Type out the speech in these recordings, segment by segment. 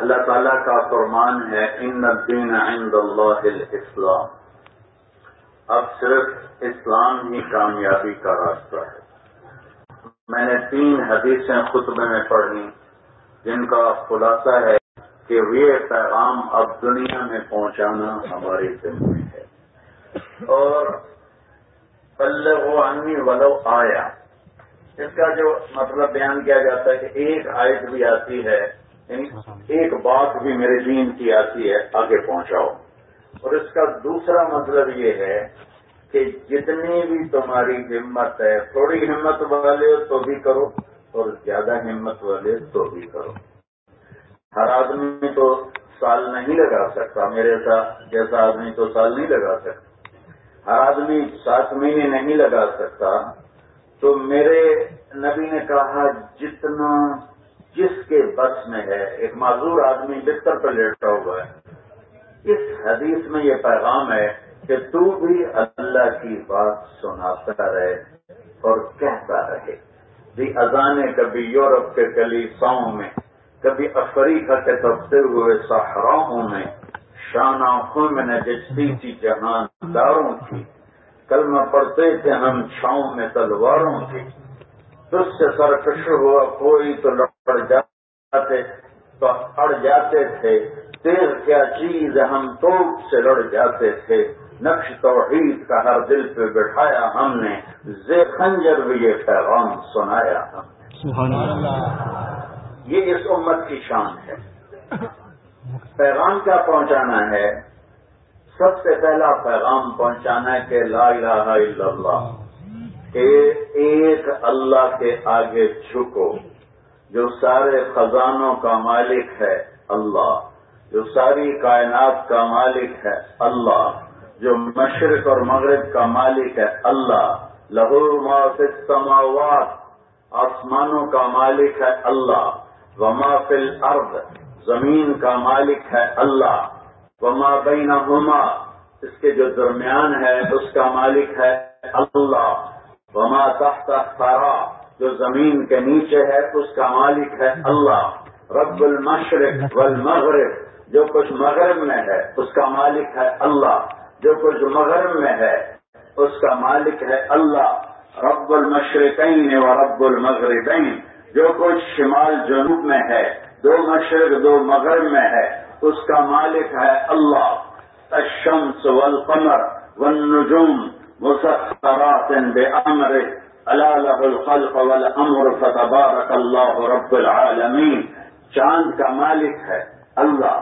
اللہ تعالیٰ کا فرمان ہے ان الدین عند اللہ الاسلام اب صرف اسلام ہی کامیابی کا راستہ ہے۔ میں نے تین حدیثیں خطبے میں پڑھی جن کا خلاصہ ہے کہ یہ پیغام اب دنیا میں پہنچانا ہماری ذمہ ہے۔ اور پلے وہ ولو آیا۔ اس کا جو مطلب بیان کیا جاتا ہے کہ ایک آیت بھی آتی ہے ایک بات بھی میرے دین کی آتی ہے آگے پہنچاؤ۔ اور اس کا دوسرا مطلب یہ ہے کہ جتنی بھی تمہاری ہمت ہے تھوڑی ہمت والے تو بھی کرو اور زیادہ ہمت والے تو بھی کرو۔ ہر آدمی تو سال نہیں لگا سکتا میرے ساتھ جیسا آدمی تو سال نہیں لگا سکتا۔ ہر آدمی سات مہینے نہیں لگا سکتا۔ تو میرے نبی نے کہا جتنا جس کے بس میں ہے، ایک معذور آدمی بستر پہ لیٹا ہوا ہے۔ اس حدیث میں یہ پیغام ہے کہ تو بھی اللہ کی بات سناتا رہے اور کہتا رہے۔ دی اذانے کبھی یورپ کے کلی ساؤں میں، کبھی افریقہ کے تبتے ہوئے صحراؤں میں، شانہ خون میں نے جچتی تھی جہان داروں کی۔ کلمہ پڑھتے تھے ہم چھاؤں میں تلواروں کی۔ تجھ سے سرکش ہوا، کوئی تو لڑ جاتے تو اڑ جاتے تھے۔ تیز کیا چیز ہم تو سے لڑ جاتے تھے۔ نقش توحید کا ہر دل پہ بٹھایا ہم نے۔ زے خنجر بھی یہ پیغام سنایا ہم نے۔ یہ اس امت کی شان ہے۔ پیغام کیا پہنچانا ہے؟ سب سے پہلا پیغام پہنچانا ہے کہ لا الہ الا اللہ کہ ایک اللہ کے آگے جھکو۔ جو سارے خزانوں کا مالک ہے اللہ، جو ساری کائنات کا مالک ہے اللہ، جو مشرق اور مغرب کا مالک ہے اللہ، لہو فی السماوات، آسمانوں کا مالک ہے اللہ، وما فی الارض، زمین کا مالک ہے اللہ، وما بینہما، اس کے جو درمیان ہے اس کا مالک ہے اللہ، وما تحت سارا جو زمین کے نیچے ہے، اس کا مالک ہے اللہ، رب المشرق والمغرب۔ جو کچھ مغرب میں ہے، اس کا مالک ہے اللہ۔ جو کچھ مغرب میں ہے، اس کا مالک ہے اللہ۔ رب المشرقین و رب المغربین۔ جو کچھ شمال جنوب میں ہے، دو مشرق، دو مغرب میں ہے، اس کا مالک ہے اللہ۔ الشمس والقمر والنجوم مسخرات بأمره۔ الا له الخلق والامر فتبارك الله رب العالمین چاند کا مالک ہے اللہ،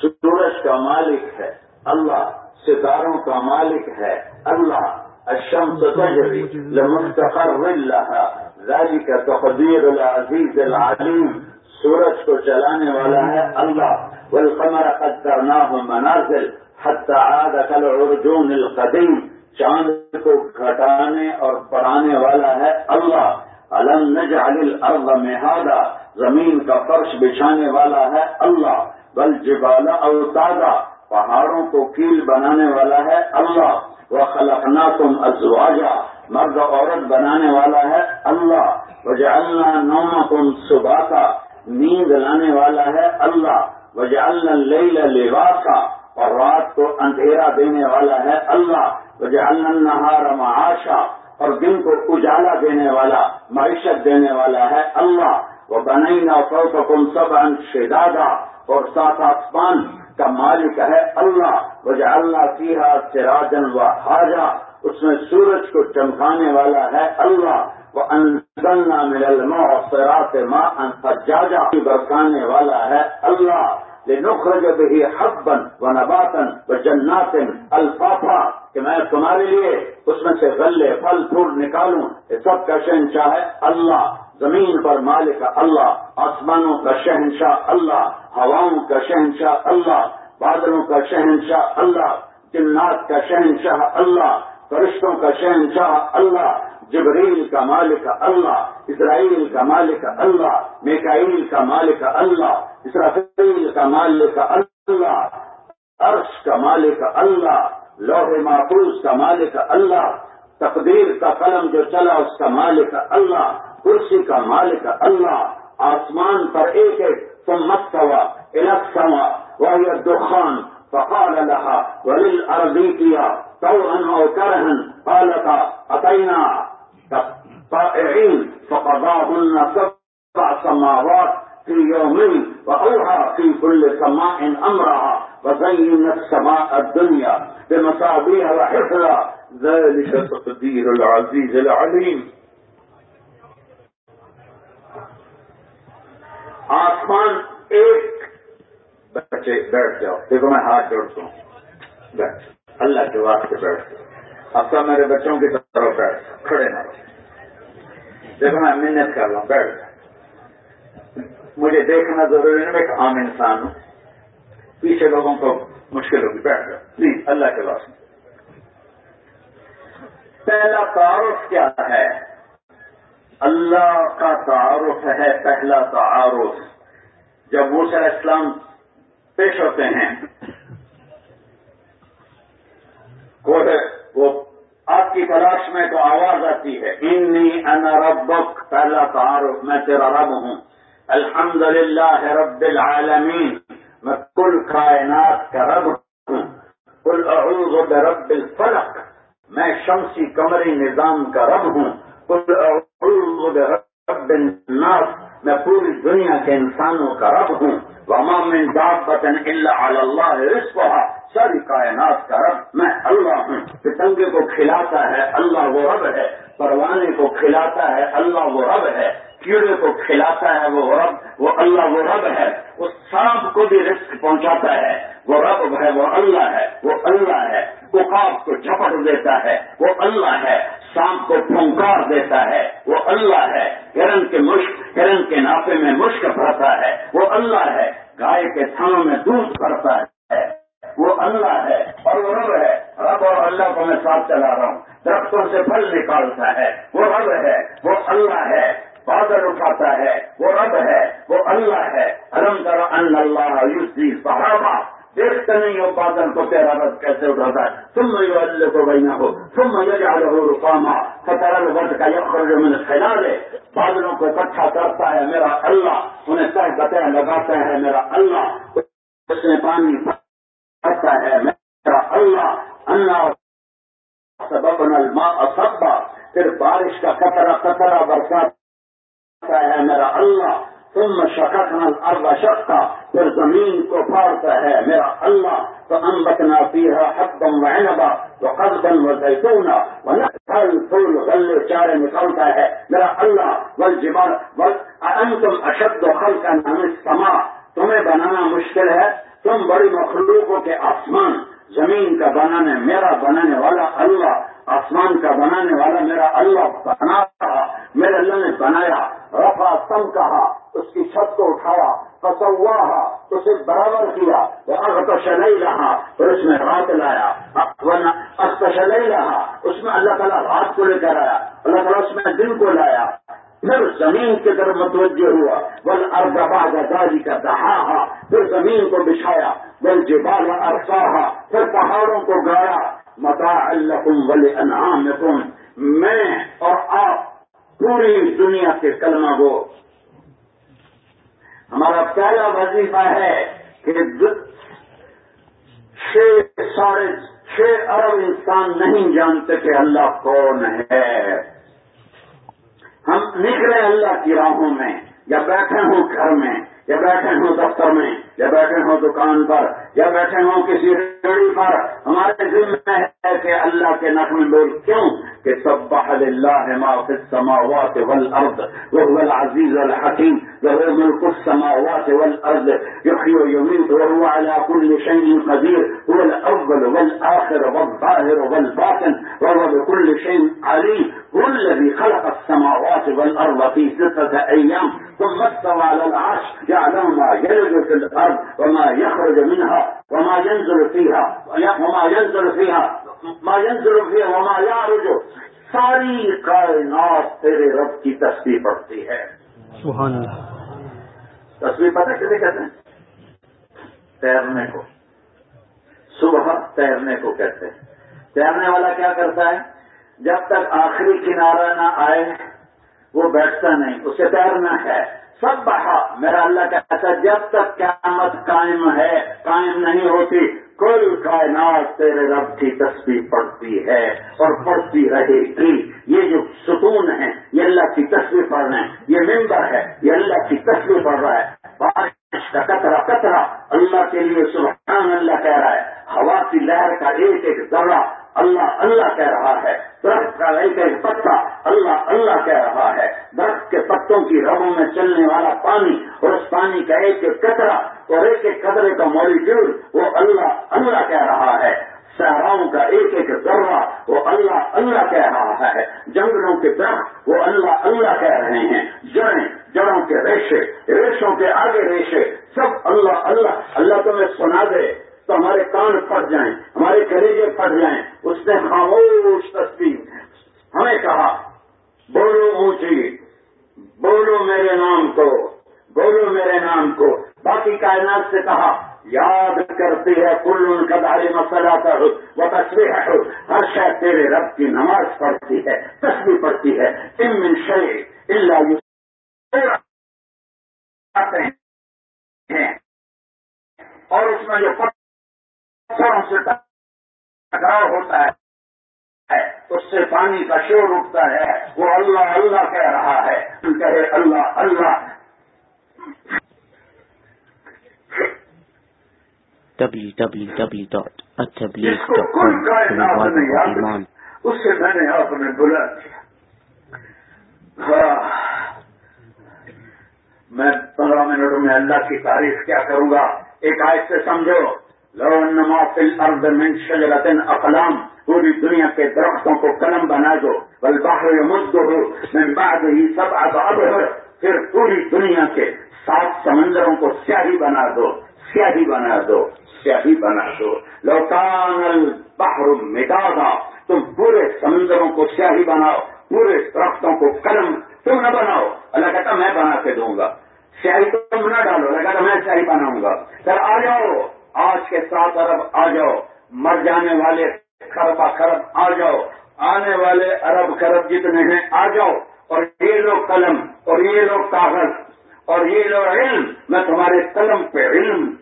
سورج کا مالک ہے اللہ، ستاروں کا مالک ہے اللہ، الشمس تجری لمستقر لها، ذلك تقدیر العزیز العلیم، سورج کو چلانے والا ہے اللہ، والقمر قدرناه منازل، حتى عاد كالعرجون القديم چاند کو گھٹانے اور بڑھانے والا ہے اللہ۔ علم نجعل الارض مہادا زمین کا فرش بچھانے والا ہے اللہ۔ بل جبال اوتادا، پہاڑوں کو کیل بنانے والا ہے اللہ۔ وہ خلقنا تم ازواجا، مرد عورت بنانے والا ہے اللہ۔ وجعلنا نومکم سباتا، نیند لانے والا ہے اللہ۔ وجعلنا اللیل لباسا، اور رات کو اندھیرا دینے والا ہے اللہ۔ النہار معاشا، اور دن کو اجالا دینے والا، معیشت دینے والا ہے اللہ۔ وہ بنینا فوقکم سبعا شدادا، اور سات آسمان کا مالک ہے اللہ۔ وجعلنا فیہا سراجا وحاجا اس میں سورج کو چمکانے والا ہے اللہ۔ وہ انزلنا من المعصرات ماء ثجاجا برسانے والا ہے اللہ۔ لنخرج به حبا ونباتا وجنات الفافا کہ میں تمہارے لیے اس میں سے غلے، پھل، پھول نکالوں۔ یہ سب کا شہنشاہ ہے اللہ، زمین پر مالک اللہ، آسمانوں کا شہنشاہ اللہ، ہواؤں کا شہنشاہ اللہ، بادلوں کا شہنشاہ اللہ، جنات کا شہنشاہ اللہ، فرشتوں کا شہنشاہ اللہ، جبریل کا مالک اللہ، اسرائیل کا مالک اللہ، میکائیل کا مالک اللہ اسرائیل کا مالک اللہ، عرش کا مالک اللہ لوہ محفوظ کا مالک اللہ، تقدیر کا قلم جو چلا اس کا مالک اللہ، کرسی کا مالک اللہ، آسمان پر ایک ایک سمت ہوا إلى السماء، وهي الدخان، فقال لها وللأرضية طوعا أو كرها؟ قالت، أتينا. طائعين فقضاهن سبع سماوات في يومين، وأوحى في كل سماء أمرها. وزين السماء الدنيا بمصابيح وحفرة ذلك تقدير العزيز العليم. آسمان ایک بچے بیٹھ جاؤ. دیکھو میں ہاتھ جوڑتا ہوں. بیٹھ. اللہ کے واسطے بیٹھ اب تو میرے بچوں کی طرف بیٹھ کھڑے نہ دیکھو میں منت کر رہا ہوں. بیٹھ مجھے دیکھنا ضروری نہیں میں ایک عام انسان ہوں. پیچھے لوگوں کو مشکل ہوگی، بیٹھ جاؤ۔ پلیز اللہ کے واسطے۔ پہلا تعارف کیا ہے؟ اللہ کا تعارف ہے پہلا تعارف۔ جب موسیٰ اسلام پیش ہوتے ہیں وہ آپ کی تلاش میں تو آواز آتی ہے۔ انی انا ربک پہلا تعارف، میں تیرا رب ہوں۔ الحمد للہ رب العالمین۔ میں کل کائنات کا رب ہوں کل اعوذ برب الفلق میں شمسی کمری نظام کا رب ہوں۔ کل اعوذ برب الناس میں پوری دنیا کے انسانوں کا رب ہوں۔ من دابت الا علی اللہ رسوا ساری کائنات کا رب میں اللہ ہوں۔ پتنگے کو کھلاتا ہے، اللہ وہ رب ہے۔ پروانے کو کھلاتا ہے، اللہ وہ رب ہے۔ کیڑے کو کھلاتا ہے، وہ رب، وہ اللہ وہ رب ہے۔ وہ سانپ کو بھی رسک پہنچاتا ہے۔ وہ رب ہے، وہ اللہ ہے، وہ اللہ ہے۔ وہ کو جھپٹ دیتا ہے، وہ اللہ ہے۔ سانپ کو پھنکار دیتا ہے، وہ اللہ ہے۔ ہرن کے مشک، ہرن کے نافے میں مشک پڑتا ہے، وہ اللہ ہے۔ گائے کے تھانوں میں دودھ پڑتا ہے۔ وہ اللہ ہے اور وہ رب ہے. رب اور اللہ کو میں ساتھ چلا رہا ہوں. درختوں سے پھل نکالتا ہے. وہ رب ہے. وہ اللہ ہے. بادل اٹھاتا ہے. وہ رب ہے. وہ اللہ ہے. الم کر ان اللہ صحابہ. دیکھتے نہیں ہو بادل کو تیرا رد کیسے اٹھاتا ہے. تم میں اللہ کو بہنا ہو تم میں رکاما فترل ورد کا یخر جو میں نے پھیلا دے بادلوں کو اکٹھا کرتا ہے میرا اللہ. انہیں سہ بتہ لگاتا ہے میرا اللہ. اس نے پانی کرتا ہے میرا اللہ اللہ سبب الماء سبا پھر بارش کا قطرہ قطرہ برسات ہے میرا اللہ تم شکنا الارض شکا پھر زمین کو پھاڑتا ہے میرا اللہ تو ہم بچنا پیڑا حقم وحنبا تو قدم و زیتونا و پھل پھول غلے چارے نکلتا ہے میرا اللہ ول جبال ول انتم اشد و خل کا نام سما تمہیں بنانا مشکل ہے؟ تم بڑی مخلوقوں کے آسمان، زمین کا بنانے، میرا بنانے والا اللہ، آسمان کا بنانے والا میرا اللہ بنا رہا، میرے اللہ نے بنایا رفا تم کہا اس کی چھت کو اٹھایا پسوا اسے برابر کیا وہ نہیں رہا اور اس میں رات لایا نہیں رہا اس میں اللہ تعالیٰ رات کو لے کر آیا، اللہ تعالیٰ اس میں دن کو لایا پھر زمین کی طرف متوجہ ہوا بل اربا دادی کا دہا پھر زمین کو بچھایا بل جبال ارساہا پھر پہاڑوں کو گایا متا اللہ بل انعام میں اور آپ، پوری دنیا کے کلمہ کو ہمارا پہلا وظیفہ ہے کہ چھ ساڑھے چھ ارب انسان نہیں جانتے کہ اللہ کون ہے۔ ہم نکلے اللہ کی راہوں میں، یا بیٹھے ہوں گھر میں، یا بیٹھے ہوں دفتر میں، یا بیٹھے ہوں دکان پر، یا بیٹھے ہوں کسی ریڑھی پر، ہمارے ذمہ ہے کہ اللہ کے نقل بول کیوں کہ سب بحل اللہ ما فی السماوات والأرض وهو العزیز الحکیم وهو ملک السماوات والأرض يحيي ويميت وهو على كل شيء قدير هو الأول والآخر والظاهر والباطن وهو بكل شيء عليم هو الذي خلق السماوات والأرض في ستة أيام ثم استوى على العرش يعلم ما يلج في الأرض وما يخرج منها وما ينزل فيها وما ينزل فيها. ما ينزل فيها وما يعرج. ساری کائنات تیرے رب کی تصویر پڑتی ہے. سبحان اللہ. تصویر پتہ کسے کہتے ہیں؟ تیرنے کو. صبح تیرنے کو کہتے ہیں. تیرنے والا کیا کرتا ہے؟ جب تک آخری کنارہ نہ آئے وہ بیٹھتا نہیں اسے تیرنا ہے. سب بڑھا میرا اللہ کہتا جب تک قیامت قائم ہے قائم نہیں ہوتی کل کائنات تیرے رب کی تصویر پڑتی ہے اور پڑھتی رہے گی۔ یہ جو ستون ہے یہ اللہ کی تصویر پڑھ رہے ہیں۔ یہ ممبر ہے، یہ اللہ کی تصویر پڑھ رہا ہے۔ بارش کا کترا کترا۔ اللہ کے لیے سبحان اللہ کہہ رہا ہے۔ ہوا کی لہر کا ایک ایک ذرہ اللہ اللہ کہہ رہا ہے۔ درخت کا ایک ایک پتا اللہ اللہ کہہ رہا ہے۔ درخت کے پتوں کی ربوں میں چلنے والا پانی اور اس پانی کا ایک ایک کچرا اور ایک ایک قطرے کا مولیکیول وہ اللہ اللہ کہہ رہا ہے۔ صحراؤں کا ایک ایک ذرہ وہ اللہ اللہ کہہ رہا ہے۔ جنگلوں کے درخت وہ اللہ اللہ کہہ رہے ہیں۔ جڑیں، جڑوں کے ریشے، ریشوں کے آگے ریشے، سب اللہ اللہ اللہ تمہیں سنا دے۔ تو ہمارے کان پھٹ جائیں، ہمارے کلیجے پھٹ جائیں۔ اس نے خاموش تصویر ہمیں کہا، بولو اونچی بولو میرے نام کو، بولو میرے نام کو۔ باقی کائنات سے کہا، یاد کرتی ہے کل ان کا داری مسئلہ کر وہ تصویر ہے ہر شاید تیرے رب کی نماز پڑھتی ہے تصویر پڑھتی ہے۔ ان شہ اللہ اور اس میں جو سے ٹکراؤ ہوتا ہے اس سے پانی کا شور اٹھتا ہے وہ اللہ اللہ کہہ رہا ہے کہے اللہ اللہ۔ اس سے میں نے آپ نے بولا۔ ہاں۔ میں پندرہ منٹ میں اللہ کی تعریف کیا کروں گا؟ ایک آئے سے سمجھو۔ لو نما فل ارد من شجرت اقلام، پوری دنیا کے درختوں کو قلم بنا دو بل باہر مد ہو میں بعد ہی سب آزاد ہو پھر پوری دنیا کے سات سمندروں کو سیاہی بنا دو، سیاہی بنا دو، سیاہی بنا دو۔ لوکان البحر مٹادا تم پورے سمندروں کو سیاہی بناؤ، پورے درختوں کو قلم تم نہ بناؤ؟ اللہ کہتا میں بنا کے دوں گا۔ سیاہی تم نہ ڈالو، اللہ کہتا میں سیاہی بناؤں گا۔ سر آ جاؤ۔ آج کے سات ارب آ جاؤ، مر جانے والے خربا خرب آ جاؤ، آنے والے ارب خرب جتنے ہیں آ جاؤ۔ اور یہ لوگ قلم، اور یہ لوگ کاغذ، اور یہ لوگ علم، میں تمہارے قلم پہ علم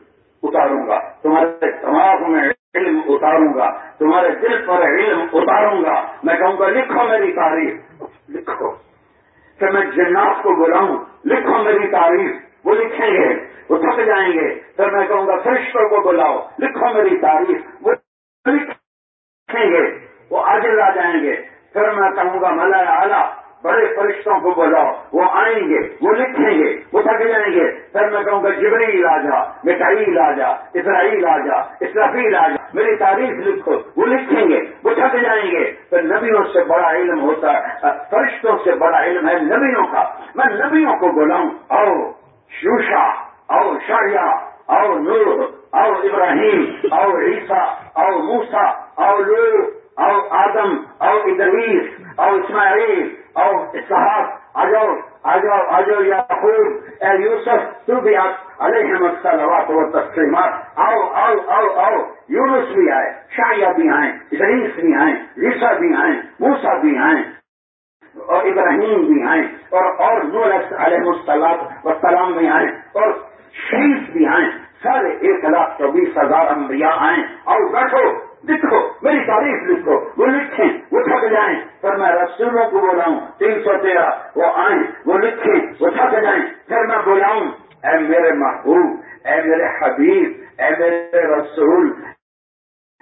اتاروں گا۔ تمہارے دماغ میں علم اتاروں گا۔ تمہارے دل پر علم اتاروں گا۔ میں کہوں گا، لکھو میری تاریخ۔ لکھو۔ کہ میں جنات کو بلاؤں، لکھو میری تاریخ۔ وہ لکھیں گے۔ وہ تھک جائیں گے۔ پھر میں کہوں گا، فرشتوں کو بلاؤ۔ لکھو میری تاریخ۔ وہ لکھیں گے۔ وہ آج آ جائیں گے۔ پھر میں کہوں گا، ملا اعلیٰ، بڑے فرشتوں کو بلاؤ۔ وہ آئیں گے، وہ لکھیں گے، وہ تھک جائیں گے۔ پھر میں کہوں گا جبری آ جا مٹھائی آ جا، اسرائیل آ جا اسرفیل میری تاریخ لکھو۔ وہ لکھیں گے، وہ تھک جائیں گے۔ پھر نبیوں سے بڑا علم ہوتا ہے۔ فرشتوں سے بڑا علم ہے نبیوں کا۔ میں نبیوں کو بلاؤں۔ اور شوشا۔ او شاہیا او نور او ابراہیم، او عیسا او موسا او لو او آدم، او ادریس، او اسماعیل، او اسحاق آجاؤ آجاؤ آجاؤ یا خوب اے یوسف، تو بھی آپ علیہ السلامات و تسلیمات آؤ آؤ آؤ آؤ یونس بھی آئے شاہیہ بھی آئے، ادریس بھی آئے عیسا بھی آئے موسا بھی آئے، اور ابراہیم بھی آئے، اور اور نور علیہ السلام وسلام بھی آئے، اور شریف بھی آئے سارے ایک لاکھ چوبیس ہزار انبیاء آئے اور بیٹھو لکھو، میری تاریخ لکھو، وہ لکھیں، وہ تھک جائیں۔ پھر میں رسولوں کو بولاؤں تین سو تیرہ، وہ آئیں، وہ لکھیں، وہ تھک جائیں۔ پھر میں بولاؤں اے میرے محبوب، اے میرے حبیب، اے میرے رسول،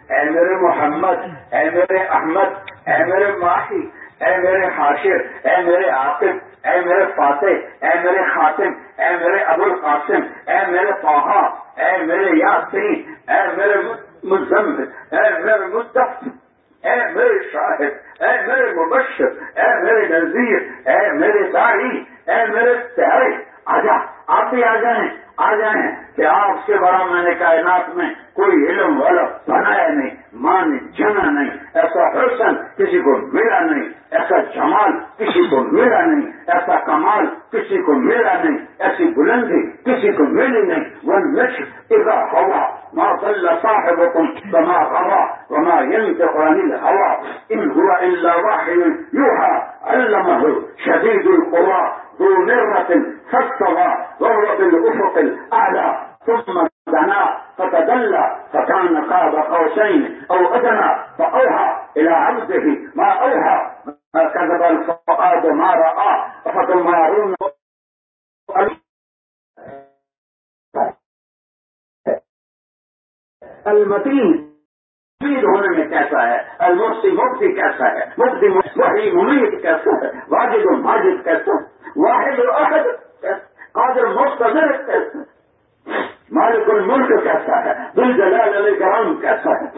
اے میرے محمد، اے میرے احمد، اے میرے ماہی، اے میرے حاشر، اے میرے عاطف اے میرے فاتح اے میرے خاتم اے میرے ابو القاسم اے میرے پوہا اے میرے یاسین اے میرے مزم اے میرے مدف اے میرے شاہد اے میرے مبشر اے میرے نذیر اے میرے داری اے میرے پیارے آجا آپ بھی آ جائیں آ جائیں کہ آپ سے بڑا میں نے کائنات میں کوئی علم والا بنایا نہیں، ماں نے جنا نہیں، ایسا حسن کسی کو ملا نہیں، ایسا جمال کسی کو ملا نہیں، ایسا کمال کسی کو ملا نہیں، ایسی بلندی کسی کو ملی نہیں۔ وہ نش ادا ہوا ماں صلی صاحب حکم بما ہوا وما ينطق عن الهوى ان هو الا وحي يوحى علمه شديد القوى ذو مرة فاستوى وهو بالأفق الأعلى ثم دنا فتدلى فكان قاب قوسين أو أدنى فأوحى إلى عبده، ما أوحى ما كذب الفؤاد، ما رأى فتمارون. المتین، مفید ہونے میں کیسا ہے؟ المفتی، مفتی کیسا ہے؟ مفتی وحی ممید کیسا ہے؟ واجد و ماجد کیسا ہے؟ واحد و احد کیسا قادر مستدر کیسا مالک الملک کیسا ہے دل جلال علیہ کرام کیسا ہے۔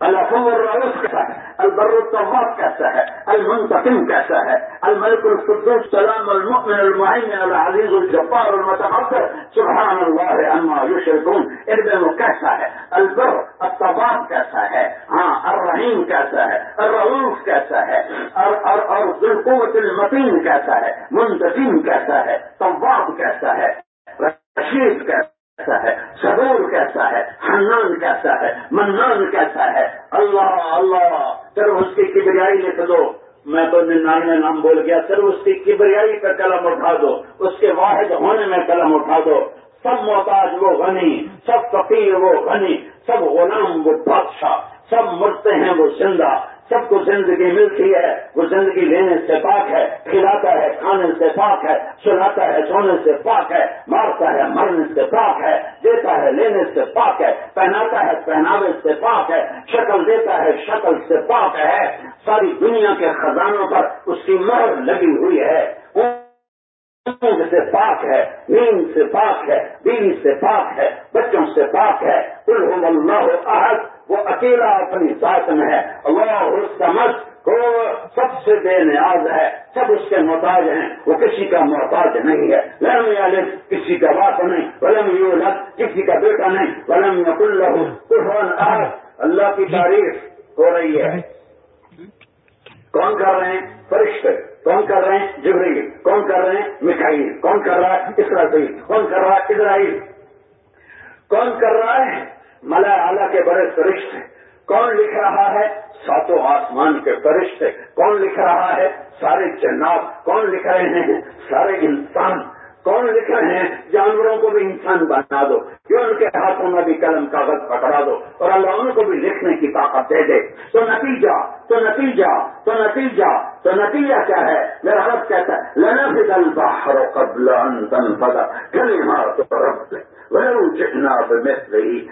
الفور الرؤوف کیسا ہے البر الطواب کیسا ہے المنتقم کیسا ہے الملک القدوس سلام المؤمن المعین العزیز الجبار المتحفر سبحان اللہ عما یشرکون اربن کیسا ہے البر الطواب کیسا ہے ہاں الرحیم کیسا ہے الرؤوف کیسا ہے اور اور اور المتین کیسا ہے منتقم کیسا ہے طواب کیسا ہے رشید کیسا کیسا ہے؟ صبور کیسا ہے؟ حنان کیسا ہے؟ منان کیسا ہے؟ اللہ اللہ صرف اس کی کبریائی لکھ دو۔ میں تو ننانوے نام بول گیا۔ صرف اس کی کبریائی پہ قلم اٹھا دو۔ اس کے واحد ہونے میں قلم اٹھا دو۔ سب محتاج وہ غنی، سب فقیر وہ غنی، سب غلام وہ بادشاہ، سب مرتے ہیں وہ زندہ۔ سب کو زندگی ملتی ہے وہ زندگی لینے سے پاک ہے کھلاتا ہے کھانے سے پاک ہے سلاتا ہے سونے سے پاک ہے مارتا ہے مرنے سے پاک ہے دیتا ہے لینے سے پاک ہے پہناتا ہے پہناوے سے پاک ہے شکل دیتا ہے شکل سے پاک ہے ساری دنیا کے خزانوں پر اس کی مہر لگی ہوئی ہے سے پاک ہے نیند سے پاک ہے بیوی سے پاک ہے بچوں سے پاک ہے الحم اللہ احد وہ اکیلا اپنی ذات میں ہے۔ اللہ سمجھ کو سب سے بے نیاز ہے، سب اس کے محتاج ہیں۔ وہ کسی کا محتاج نہیں ہے۔ لم عالم کسی کا باپ نہیں۔ ولم یولد، کسی کا بیٹا نہیں۔ ولم یق اللہ احد۔ اللہ کی تعریف ہو رہی ہے۔ کون کر رہے ہیں؟ فرشتے۔ کون کر رہے ہیں؟ جبریل۔ کون کر رہے ہیں؟ مکھائی کون کر رہا ہے؟ اسرائیل کون کر رہا ہے؟ اسرائیل کون کر رہا ہے؟ ملا اعلیٰ کے بڑے فرشتے کون لکھ رہا ہے؟ ساتوں آسمان کے فرشتے کون لکھ رہا ہے؟ سارے جناب کون لکھ رہے ہیں؟ سارے انسان۔ کون لکھ رہے ہیں؟ جانوروں کو بھی انسان بنا دو۔ کہ ان کے ہاتھوں میں بھی قلم کاغذ پکڑا دو؟ اور اللہ ان کو بھی لکھنے کی طاقت دے دے۔ تو نتیجہ تو نتیجہ تو نتیجہ تو نتیجہ کیا ہے؟ میرا رب کہتا ہے لنا بھی دل باہر قبل انتن پدا کلی مار تو رب، ولو جئنا بمثله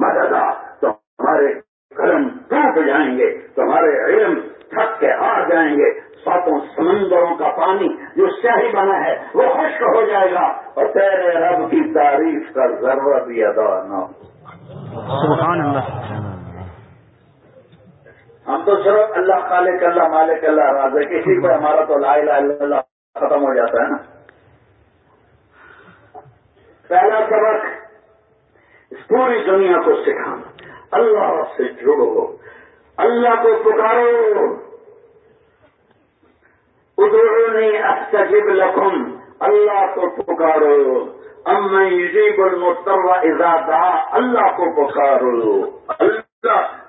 مددا تو ہمارے قلم ٹوٹ جائیں گے تمہارے علم تھک کے ہار جائیں گے۔ ساتوں سمندروں کا پانی جو سیاہی بنا ہے وہ خشک ہو جائے گا۔ اور تیرے رب کی تعریف کا ضرورت بھی ادا نہ سبحان اللہ۔ ہم تو صرف اللہ خالق اللہ مالک اللہ راز ہے کسی پر ہمارا تو لا الہ الا اللہ ختم ہو جاتا ہے نا۔ پہلا سبق پوری دنیا کو سکھانا۔ اللہ سے جڑو۔ اللہ کو پکارو۔ ادرونی استجب لکم۔ اللہ کو پکارو۔ امن یجیب المضطر اذا دا اللہ کو پکارو۔ اللہ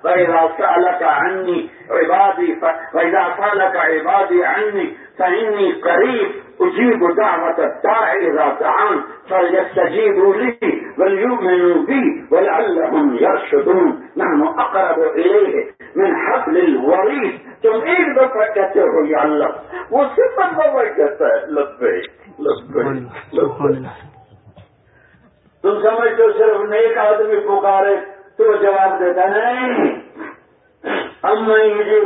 وإذا سألك عني عبادي ف... وإذا سألك عبادي عني فإني قريب أجيب دعوة الداع إذا دعان فليستجيبوا لي وليؤمنوا بي ولعلهم يرشدون. نحن أقرب إليه من حبل الوريد ہو یا اللہ وہ صرف دفعہ کہتا ہے لبے لبے تم سمجھتے صرف نیک آدمی پکارے تو جواب دیتا نہیں جی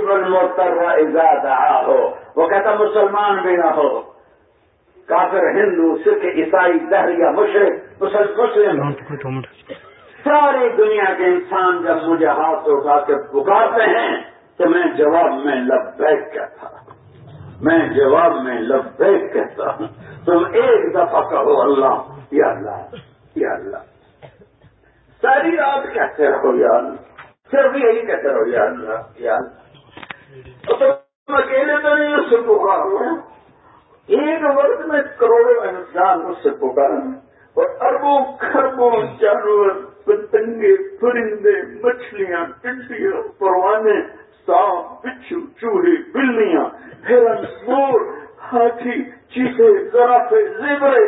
ایجاد ہو وہ کہتا مسلمان بھی نہ ہو. کافر ہندو سکھ عیسائی دہریا مشرق مسلم. ساری دنیا کے انسان جب مجھے ہاتھ اٹھا کے پکارتے ہیں تو میں جواب میں لبیک کہتا میں جواب میں لبیک کہتا ہوں. تم ایک دفعہ کہو اللہ یا اللہ یا اللہ. ساری رات کہتے رہو یا اللہ، صرف یہی کہتے رہو یا اللہ یا اللہ۔ تم اکیلے تو نہیں اس سے پکارو ایک وقت میں کروڑوں انسان اس سے پکارا اور اربوں خربوں جانور پتنگے پرندے، مچھلیاں، ٹنڈیاں پروانے سانپ، بچھو، چوہے، بلیاں، ہرن، مور، ہاتھی، چیتے، زرافے، زیبرے۔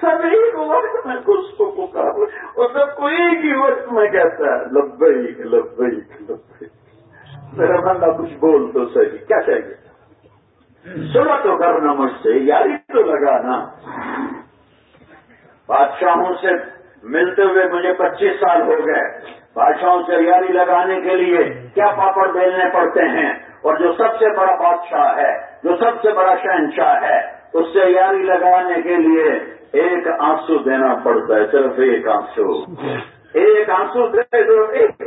سب ایک وقت میں اس کو پکار اور سب کو ایک ہی وقت میں کہتا ہے لبئی لبئی لبئی میرا بندہ کچھ بول تو صحیح، کیا چاہیے سنا تو کرنا مجھ سے، یاری تو لگانا۔ بادشاہوں سے ملتے ہوئے مجھے پچیس سال ہو گئے۔ بادشاہوں سے یاری لگانے کے لیے کیا پاپڑ بیلنے پڑتے ہیں؟ اور جو سب سے بڑا بادشاہ ہے، جو سب سے بڑا شہنشاہ ہے، اس سے یاری لگانے کے لیے ایک آنسو دینا پڑتا ہے صرف ایک آنسو۔ ایک آنسو دے دو ایک۔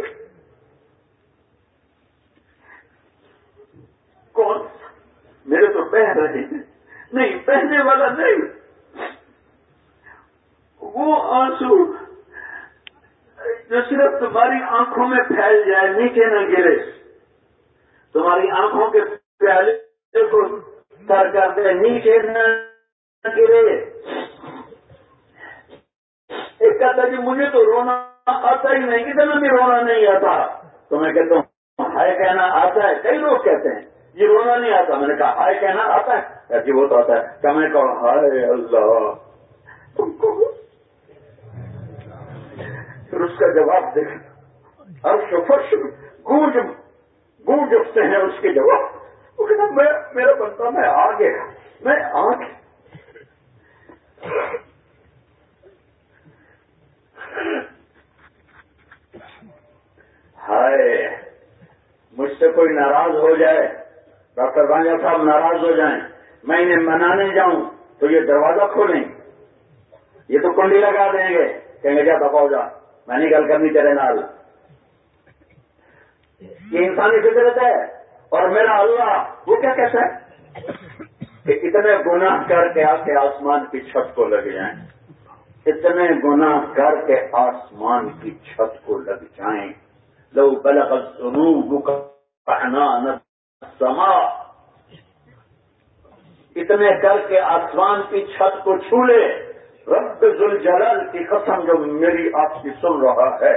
کون میرے تو بہ رہے ہیں۔ نہیں بہنے والا نہیں۔ وہ آنسو جو صرف تمہاری آنکھوں میں پھیل جائے نیچے نہ گرے۔ تمہاری آنکھوں کے پیالے کو سر کر دے نیچے نہ گرے۔ کہتا جی مجھے تو رونا آتا ہی نہیں اتنا بھی رونا نہیں آتا۔ تو میں کہتا ہوں، ہائے کہنا آتا ہے۔ کئی لوگ کہتے ہیں، یہ رونا نہیں آتا۔ میں نے کہا، ہائے کہنا آتا ہے۔ کہ جی، وہ تو آتا ہے۔ کیا میں نے کہا، ہائے اللہ۔ تم کو پھر اس کا جواب دیکھ عرش و فرش گونج گونج اٹھتے ہیں اس کے جواب۔ وہ کہنا میں، میرا بنتا میں آ گیا میں آ گیا ہائے مجھ سے کوئی ناراض ہو جائے، ڈاکٹر بانجا صاحب ناراض ہو جائیں، میں انہیں منانے جاؤں تو یہ دروازہ کھولیں۔ یہ تو کنڈی لگا دیں گے، کہیں گے جا دفاع جا، میں نہیں گل کرنی تیرے نال۔ یہ انسانی فطرت ہے۔ اور میرا اللہ، وہ کیا کہتا ہے؟ کہ اتنے گناہ کر کے آ کے آسمان کی چھت کو لگ جائیں۔ اتنے گناہ کر کے آسمان کی چھت کو لگ جائیں۔ لو بلغ الذنوب عنان سما اتنے کر کے آسمان کی چھت کو چھو لے. رب ذوالجلال کی قسم جو میری آپ کی سن رہا ہے.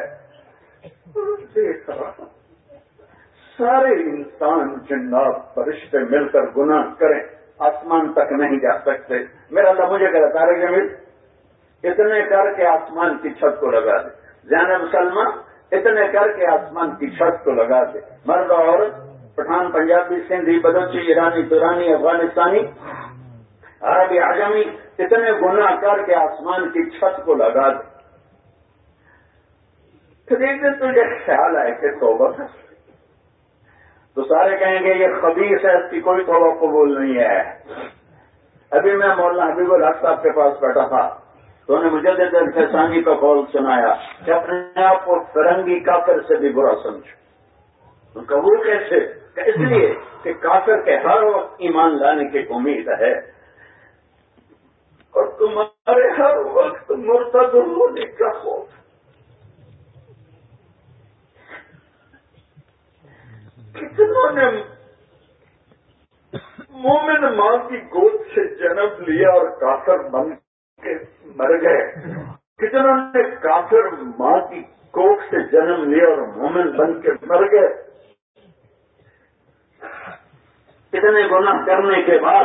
سارے انسان جنات فرشتے مل کر گناہ کریں. آسمان تک نہیں جا سکتے. میرا اللہ مجھے کہہ تارے جمیل، اتنے کر کے آسمان کی چھت کو لگا دے. زینب سلمان اتنے کر کے آسمان کی چھت کو لگا دے۔ مرد اور پٹھان پنجابی، سندھی بدوچی ایرانی، تورانی، افغانستانی، عربی آجمی اتنے گناہ کر کے آسمان کی چھت کو لگا دے۔ پھر ایک دن تجھے خیال آئے کہ توبہ کر تو سارے کہیں گے، یہ خبیص ہے، اس کی کوئی توبہ قبول نہیں ہے۔ ابھی میں مولانا حبیب الحق صاحب کے پاس بیٹھا تھا۔ تو نے مجھے دل کا قول سنایا کہ اپنے آپ کو فرنگی کافر سے بھی برا سمجھو۔ ان کا وہ کیسے؟ کہ اس لیے کہ کافر کے ہر وقت ایمان لانے کی امید ہے۔ اور تمہارے ہر وقت مرتد ہونے کا خوف۔ کتنوں نے مومن ماں کی گود سے جنم لیا اور کافر بن کے مر گئے۔ کتنوں نے کافر ماں کی کوک سے جنم لیا اور مومن بن کے مر گئے۔ کتنے گناہ کرنے کے بعد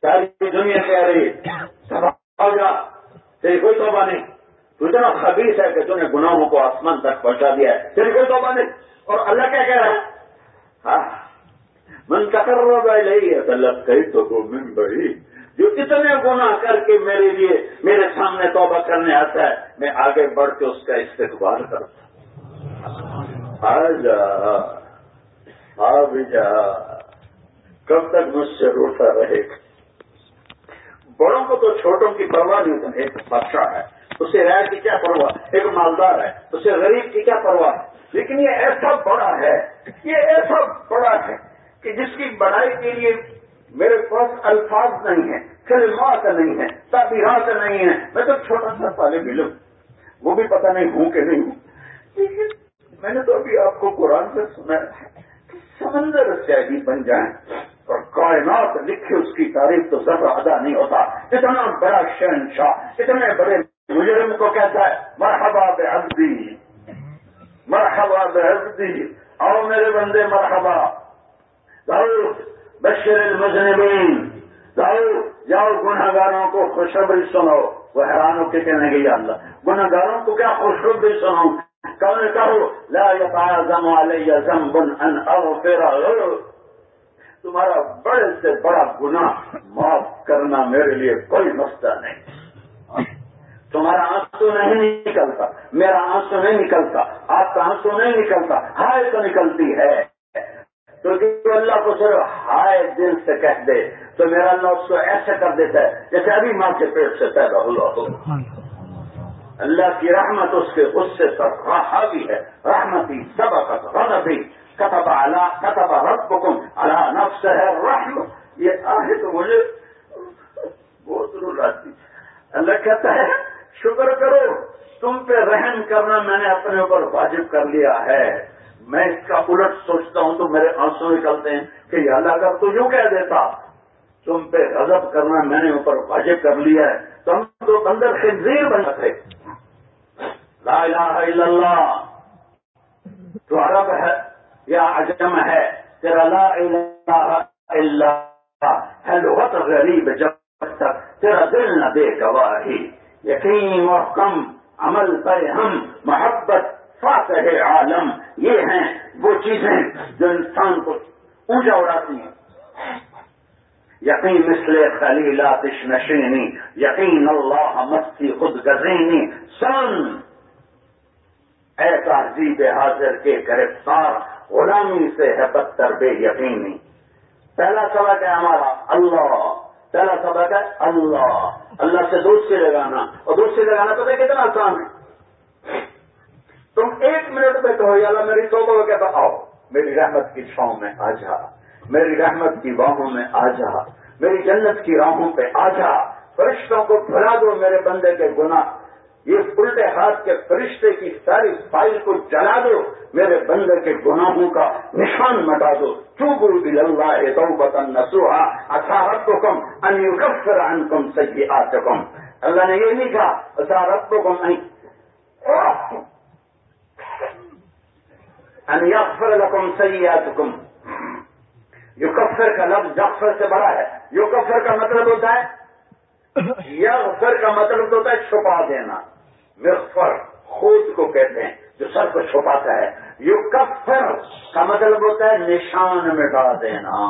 ساری دنیا کہہ رہی جا تیری کوئی توبہ نہیں۔ تو اتنا خبیص ہے کہ تم نے گناہوں کو آسمان تک پہنچا دیا ہے۔ تیری کوئی توبہ نہیں۔ اور اللہ کیا کہہ رہا ہے؟ ہاں۔ من کر رہی ہے اللہ کہی تو من بڑی جو اتنے گناہ کر کے میرے لیے میرے سامنے توبہ کرنے آتا ہے، میں آگے بڑھ کے اس کا استقبال کرتا آ جا آ جا۔ کب تک مجھ سے روتا رہے گا؟ بڑوں کو تو چھوٹوں کی پرواہ نہیں ہوتی ایک بادشاہ ہے۔ اسے رائے کی کیا پرواہ؟ ایک مالدار ہے۔ اسے غریب کی کیا پرواہ؟ لیکن یہ ایسا بڑا ہے، یہ ایسا بڑا ہے کہ جس کی بڑائی کے لیے میرے پاس الفاظ نہیں ہیں، کلمات نہیں ہے تعبیرات نہیں ہے میں تو چھوٹا سا پالے ملوں وہ بھی پتہ نہیں ہوں کہ نہیں ہوں۔ لیکن میں نے تو ابھی آپ کو قرآن سے سنا ہے کہ سمندر سے بن جائیں اور کائنات لکھے اس کی تاریخ تو ذرا ادا نہیں ہوتا۔ اتنا بڑا شہنشاہ، اتنے بڑے مجرم کو کہتا ہے، مرحبا بے مرحبا بے آؤ میرے بندے، مرحبا۔ بشر المجنبین جاؤ جاؤ گناگاروں کو خوشخبری سنو. وہ حیران ہو کے کہنے گئی اللہ گناگاروں کو کیا خوشخبری سنو؟ کہو کہو لا يتعظم علی ذنب ان اغفر تمہارا بڑے سے بڑا گناہ معاف کرنا میرے لیے کوئی مسئلہ نہیں. تمہارا آنسو نہیں نکلتا، میرا آنسو نہیں نکلتا، آپ کا آنسو نہیں نکلتا، ہائے تو نکلتی ہے. تو اللہ کو صرف ہائے دل سے کہہ دے، تو میرا اللہ اس کو ایسے کر دیتا ہے جیسے ابھی ماں کے پیٹ سے پیدا ہوا۔ ہو اللہ کی رحمت اس کے غصے پر حاوی ہے۔ رحمتی سبقت غضبی۔ کتب اللہ کتب ربکم اللہ نفس ہے رحم یہ آئے تو مجھے بہت رو آتی۔ اللہ کہتا ہے، شکر کرو، تم پہ رحم کرنا میں نے اپنے اوپر واجب کر لیا ہے۔ میں اس کا الٹ سوچتا ہوں تو میرے آنسو نکلتے ہیں کہ یہ اللہ اگر تو یوں کہہ دیتا، تم پہ غضب کرنا میں نے اوپر واجب کر لیا ہے۔ تو ہم تو اندر سے زیر بن لا الہ الا اللہ۔ تو عرب ہے یا عجم ہے، تیرا لا الہ الا اللہ۔ ہے لغت غریب جب تک، تیرا دل نہ دے گواہی۔ یقین محکم، عمل پر ہم، محبت فاتح عالم۔ یہ ہیں وہ چیزیں جو انسان کو اونچا اڑاتی ہیں۔ یقین مثل خلیلات نشینی یقین اللہ مستی خود گزینی، سن! اے تہذیب حاضر کے گرفتار غلامی سے ہے بدتر بے یقینی۔ پہلا سبق ہے ہمارا اللہ۔ پہلا سبق ہے اللہ۔ اللہ سے دوستی لگانا۔ اور دوستی لگانا تو کتنا آسان ہے۔ تم ایک منٹ میں کہو، یا اللہ میری توبہ کہتا آؤ میری رحمت کی چھاؤں میں آ جا۔ میری رحمت کی باہوں میں آ جا۔ میری جنت کی راہوں پہ آ جا۔ فرشتوں کو بھلا دو میرے بندے کے گناہ۔ یہ الٹے ہاتھ کے فرشتے کی ساری فائل کو جلا دو۔ میرے بندے کے گناہوں کا نشان مٹا دو۔ چوبو بل اللہ تو بتن نسوہا اچھارت کو کم انفر ان کم سی آ اللہ نے یہ نہیں کہا اچھارت کو کم نہیں۔ ان یغفر لکم سی آ یو کا لفظ جفر سے بڑا ہے. یو کفر کا مطلب ہوتا ہے یغفر کا مطلب ہوتا ہے چھپا دینا. مغفر خود کو کہتے ہیں، جو سر کو چھپاتا ہے. یو کفر کا مطلب ہوتا ہے نشان مٹا دینا.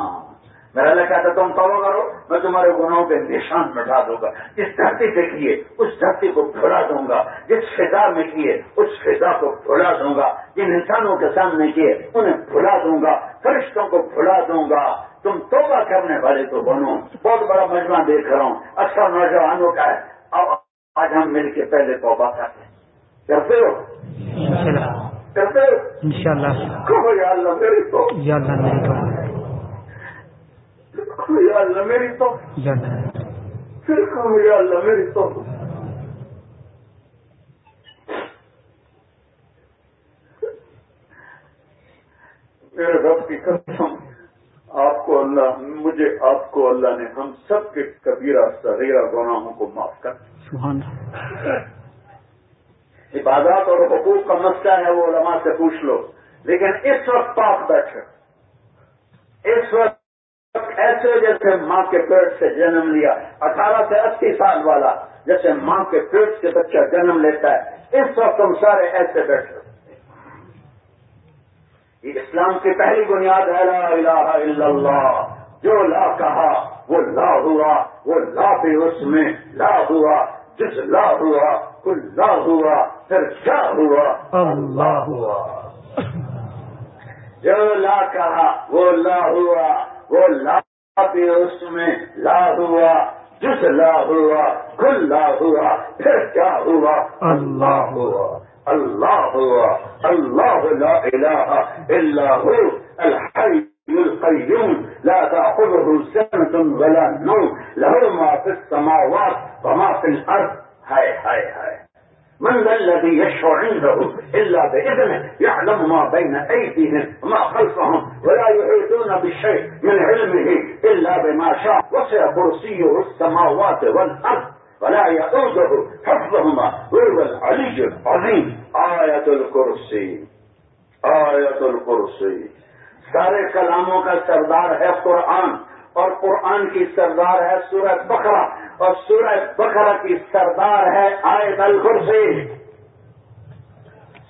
میرا اللہ کہتا تم توبہ کرو میں تمہارے گناہوں پہ نشان مٹا دوں گا۔ جس دھرتی پہ کیے اس دھرتی کو بھلا دوں گا۔ جس فضا میں کیے اس فضا کو بھلا دوں گا۔ جن انسانوں کے سامنے کیے انہیں بھلا دوں گا۔ فرشتوں کو بھلا دوں گا۔ تم توبہ کرنے والے تو بنو۔ بہت بڑا مجمع دیکھ رہا ہوں۔ اچھا نوجوانوں کا ہے۔ اب آج ہم مل کے پہلے توبہ کرتے ہیں۔ کرتے ہو؟ کرتے ہو؟ یا اللہ میری تو یا اللہ میری توبہ۔ یا اللہ میری تو یا اللہ. پھر کہو یا اللہ میری تو میرے رب کی قسم آپ کو اللہ مجھے آپ کو اللہ نے ہم سب کے کبیرہ صغیرہ گناہوں کو معاف کر سبحان عبادات اور حقوق کا مسئلہ ہے وہ علماء سے پوچھ لو۔ لیکن اس وقت پاک بیٹھے۔ اس وقت ایسے جیسے ماں کے پیٹ سے جنم لیا، اٹھارہ سے اسی سال والا جیسے ماں کے پیٹ سے بچہ جنم لیتا ہے، اس وقت ہم سارے ایسے بیٹھے یہ اسلام کی پہلی بنیاد ہے، لا الہ الا اللہ۔ جو لا کہا، وہ لا ہوا، وہ لا بھی اس میں لا ہوا۔ جس لا ہوا کل لا ہوا، پھر کیا ہوا؟ اللہ ہوا۔ جو لا کہا، وہ لا ہوا، وہ لا اس میں لا ہوا جس لا ہوا کل لا ہوا پھر کیا ہوا؟ اللہ ہوا۔ اللہ ہوا اللہ لا الہ الا هو الحي القيوم لا تأخذه سنة ولا نوم له ما في السماوات وما في الأرض هاي هاي هاي من ذا الذي يشفع عنده إلا بإذنه يعلم ما بين أيديهم وما خلفهم ولا يحيطون بشيء من علمه إلا بما شاء وسع كرسيه السماوات والأرض ولا يؤوده حفظهما وهو العلي العظيم. آية الكرسي. آية الكرسي. سارے کلاموں کا سردار ہے قرآن. اور قرآن کی سردار ہے سورہ بکرا اور سورہ بکرا کی سردار ہے آئے دل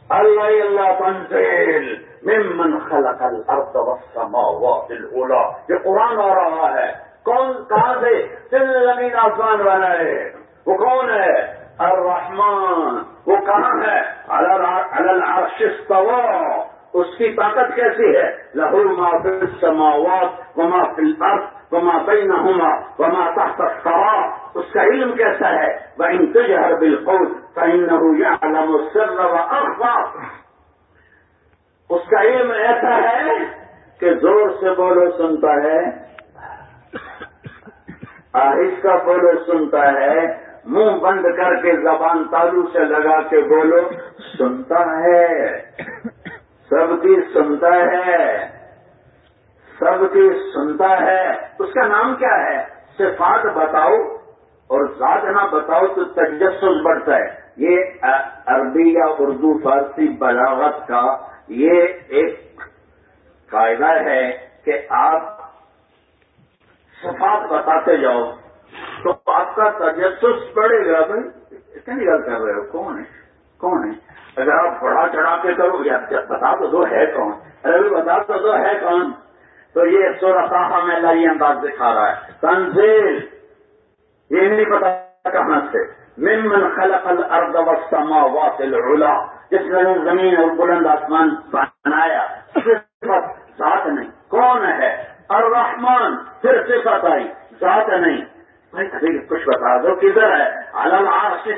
اللہ اللہ تنزیل۔ ممن خلق الارض والسماوات الاولى یہ قرآن آ رہا ہے۔ کون کہاں سے؟ دل زمین آسمان والا ہے۔ وہ کون ہے؟ الرحمن۔ وہ کہاں ہے؟ العرش استوى اس کی طاقت کیسی ہے؟ لہو ما فی السماوات وما فی الارض۔ وما بینہما وما تحت الثرى اس کا علم کیسا ہے؟ وَإِن تجهر بالقول فإنه يعلم السر وأخفى. اس کا علم ایسا ہے کہ زور سے بولو سنتا ہے، آہستہ بولو سنتا ہے، منہ بند کر کے زبان تالو سے لگا کے بولو، سنتا ہے۔ سب کی سنتا ہے۔ سب کی سنتا ہے، اس کا نام کیا ہے؟ صفات بتاؤ، اور ذات نہ بتاؤ تو تجسس بڑھتا ہے۔ یہ عربی یا اردو، فارسی بلاغت کا یہ ایک قاعدہ ہے کہ آپ صفات بتاتے جاؤ۔ تو آپ کا تجسس بڑھے گا۔ بھائی کتنی گل کر رہے ہو۔ کون ہے؟ کون ہے؟ اگر آپ بڑا چڑھا کے کرو یا بتا تو دو ہے کون۔ ارے بتا تو دو ہے کون؟ تو یہ سورہ صاحب میں اللہ یہ انداز دکھا رہا ہے۔ تنزیل۔ یہ نہیں پتا کہاں سے۔ ممن خلق الارض والسماوات العلا۔ جس نے زمین اور بلند آسمان بنایا۔ صفت ذات نہیں۔ کون ہے؟ الرحمن۔ پھر صفت آئی۔ ذات نہیں۔ بھائی کچھ بتا دو، کدھر ہے؟ علم عرش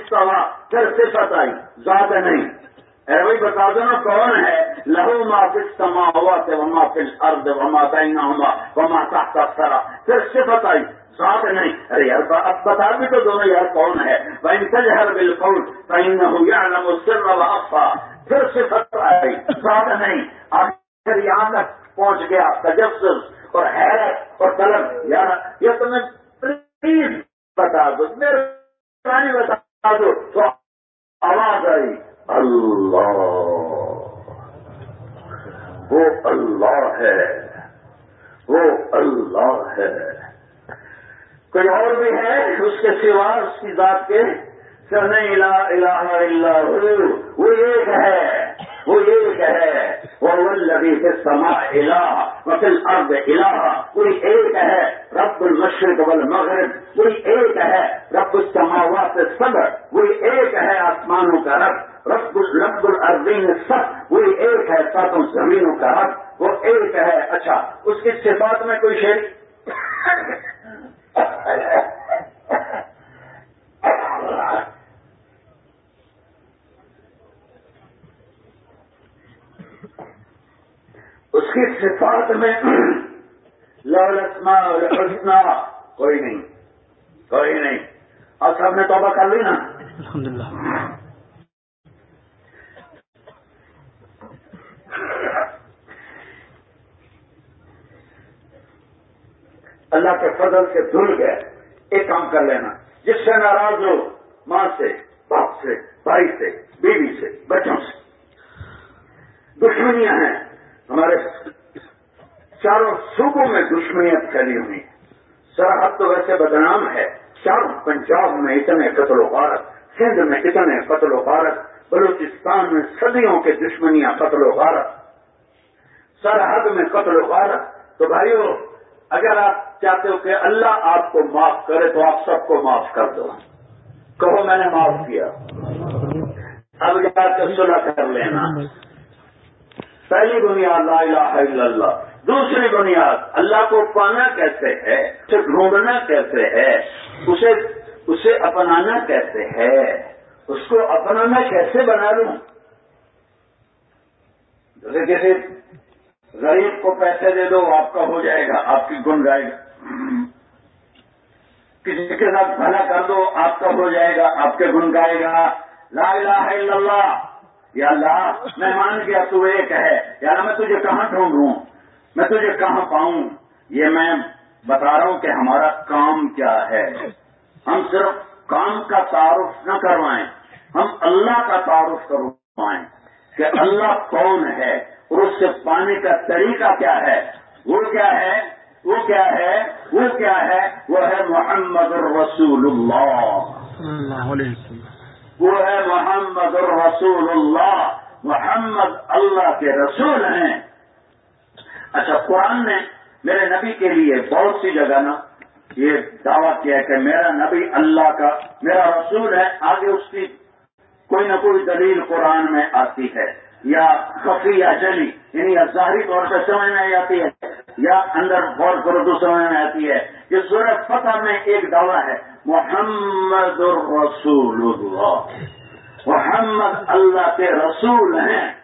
پھر صفت آئی۔ ذات نہیں۔ اے بھائی بتا دو نا کون ہے؟ لہو ما فی السماوات وما فی الارض وما بینہما وما تحت الثرى پھر صفت آئی، ذات نہیں۔ ارے یار اب بتا بھی تو دونوں یار کون ہے۔ وَإِن تَجْهَرْ بِالْقَوْلِ فَإِنَّهُ يَعْلَمُ السِّرَّ وَأَخْفَى پھر صفت آئی، ذات نہیں۔ آخر یہاں تک پہنچ گیا، تجسس اور حیرت اور طلب۔ یار، یہ تمہیں پلیز بتا دو میرے بتا دو تو آواز آئی اللہ وہ اللہ ہے وہ اللہ ہے کوئی اور بھی ہے اس کے سوا اس کی ذات کے الہ الہ الا ہو، وہ ایک ہے، وہ ایک ہے۔ وہ الذی فی السماء الہ وفی الارض الہ کوئی ایک ہے، رب المشرق والمغرب۔ کوئی ایک ہے، رب السماوات السبع۔ کوئی ایک ہے، آسمانوں کا رب۔ رب رب الارضین سب وہی ایک ہے، ساتوں زمینوں کا رب۔ وہ ایک ہے اچھا اس کی صفات میں کوئی شیر اس کی صفات میں لسما الحسنہ کوئی نہیں. کوئی نہیں. اور سب نے توبہ کر لی نا. الحمدللہ. اللہ کے فضل سے دھل گئے. ایک کام کر لینا. جس سے ناراض ہو ماں سے باپ سے بھائی سے بیوی سے بچوں سے. دشمنیاں ہیں. ہمارے چاروں صوبوں میں دشمنیت پھیلی ہوئی سرحد تو ویسے بدنام ہے۔ چاروں پنجاب میں اتنے قتل و غارت، سندھ میں اتنے قتل و غارت، بلوچستان میں صدیوں کے دشمنیاں قتل و غارت۔ سرحد میں قتل و غارت۔ تو بھائیو، اگر آپ چاہتے ہو کہ اللہ آپ کو معاف کرے تو آپ سب کو معاف کر دو۔ کہو میں نے معاف کیا۔ اب جا کے صلح کر لینا۔ پہلی بنیاد لا الہ الا اللہ، دوسری بنیاد اللہ کو پانا کیسے ہے، اسے ڈھونڈنا کیسے ہے، اسے اسے اپنانا کیسے ہے، اس کو اپنانا کیسے بنا لوں؟ جیسے کسی غریب کو پیسے دے دو، آپ کا ہو جائے گا، آپ کی گن گائے گا۔ کسی کے ساتھ بھلا کر دو، آپ کا ہو جائے گا، آپ کے گن گائے گا۔ لا الہ الا اللہ۔ یا اللہ، میں مان گیا، تو ایک ہے یا اللہ، میں تجھے کہاں ڈھونڈوں؟ میں تجھے کہاں پاؤں؟ یہ میں بتا رہا ہوں کہ ہمارا کام کیا ہے۔ ہم صرف کام کا تعارف نہ کروائیں، ہم اللہ کا تعارف کروائیں کہ اللہ کون ہے اور اس سے پانے کا طریقہ کیا ہے۔ وہ کیا ہے؟ وہ کیا ہے؟ وہ کیا ہے؟ وہ ہے محمد الرسول اللہ صلی اللہ علیہ وسلم وہ ہے محمد الرسول اللہ محمد اللہ کے رسول ہیں۔ اچھا قرآن نے میرے نبی کے لیے بہت سی جگہ نا یہ دعویٰ کیا کہ میرا نبی اللہ کا، میرا رسول ہے، آگے اس کی کوئی نہ کوئی دلیل قرآن میں آتی ہے۔ یا خفی یا جلی یعنی یا ظاہری طور پہ سمجھ میں آتی ہے، یا اندر غور کرو سمجھ میں آتی ہے۔ یہ سورہ فتح میں ایک دعویٰ ہے۔ محمد الرسول اللہ محمد اللہ کے رسول ہیں۔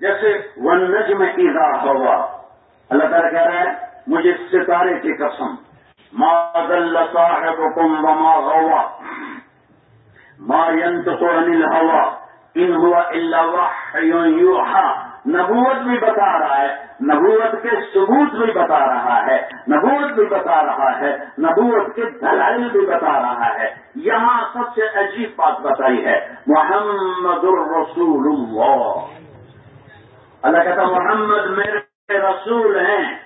جیسے ون نجم ایزا ہوا۔ اللہ تعالیٰ کہہ رہے ہیں مجھے ستارے کی قسم۔ ما دل صاحبكم وما غوا۔ ما ينطق عن الهوى ان هو الا وحي يوحى نبوت بھی بتا رہا ہے، نبوت کے ثبوت بھی بتا رہا ہے، نبوت بھی بتا رہا ہے، نبوت کے دلائل بھی بتا رہا ہے۔ یہاں سب سے عجیب بات بتائی ہے، محمد الرسول اللہ۔ اللہ کہتا محمد میرے رسول ہیں۔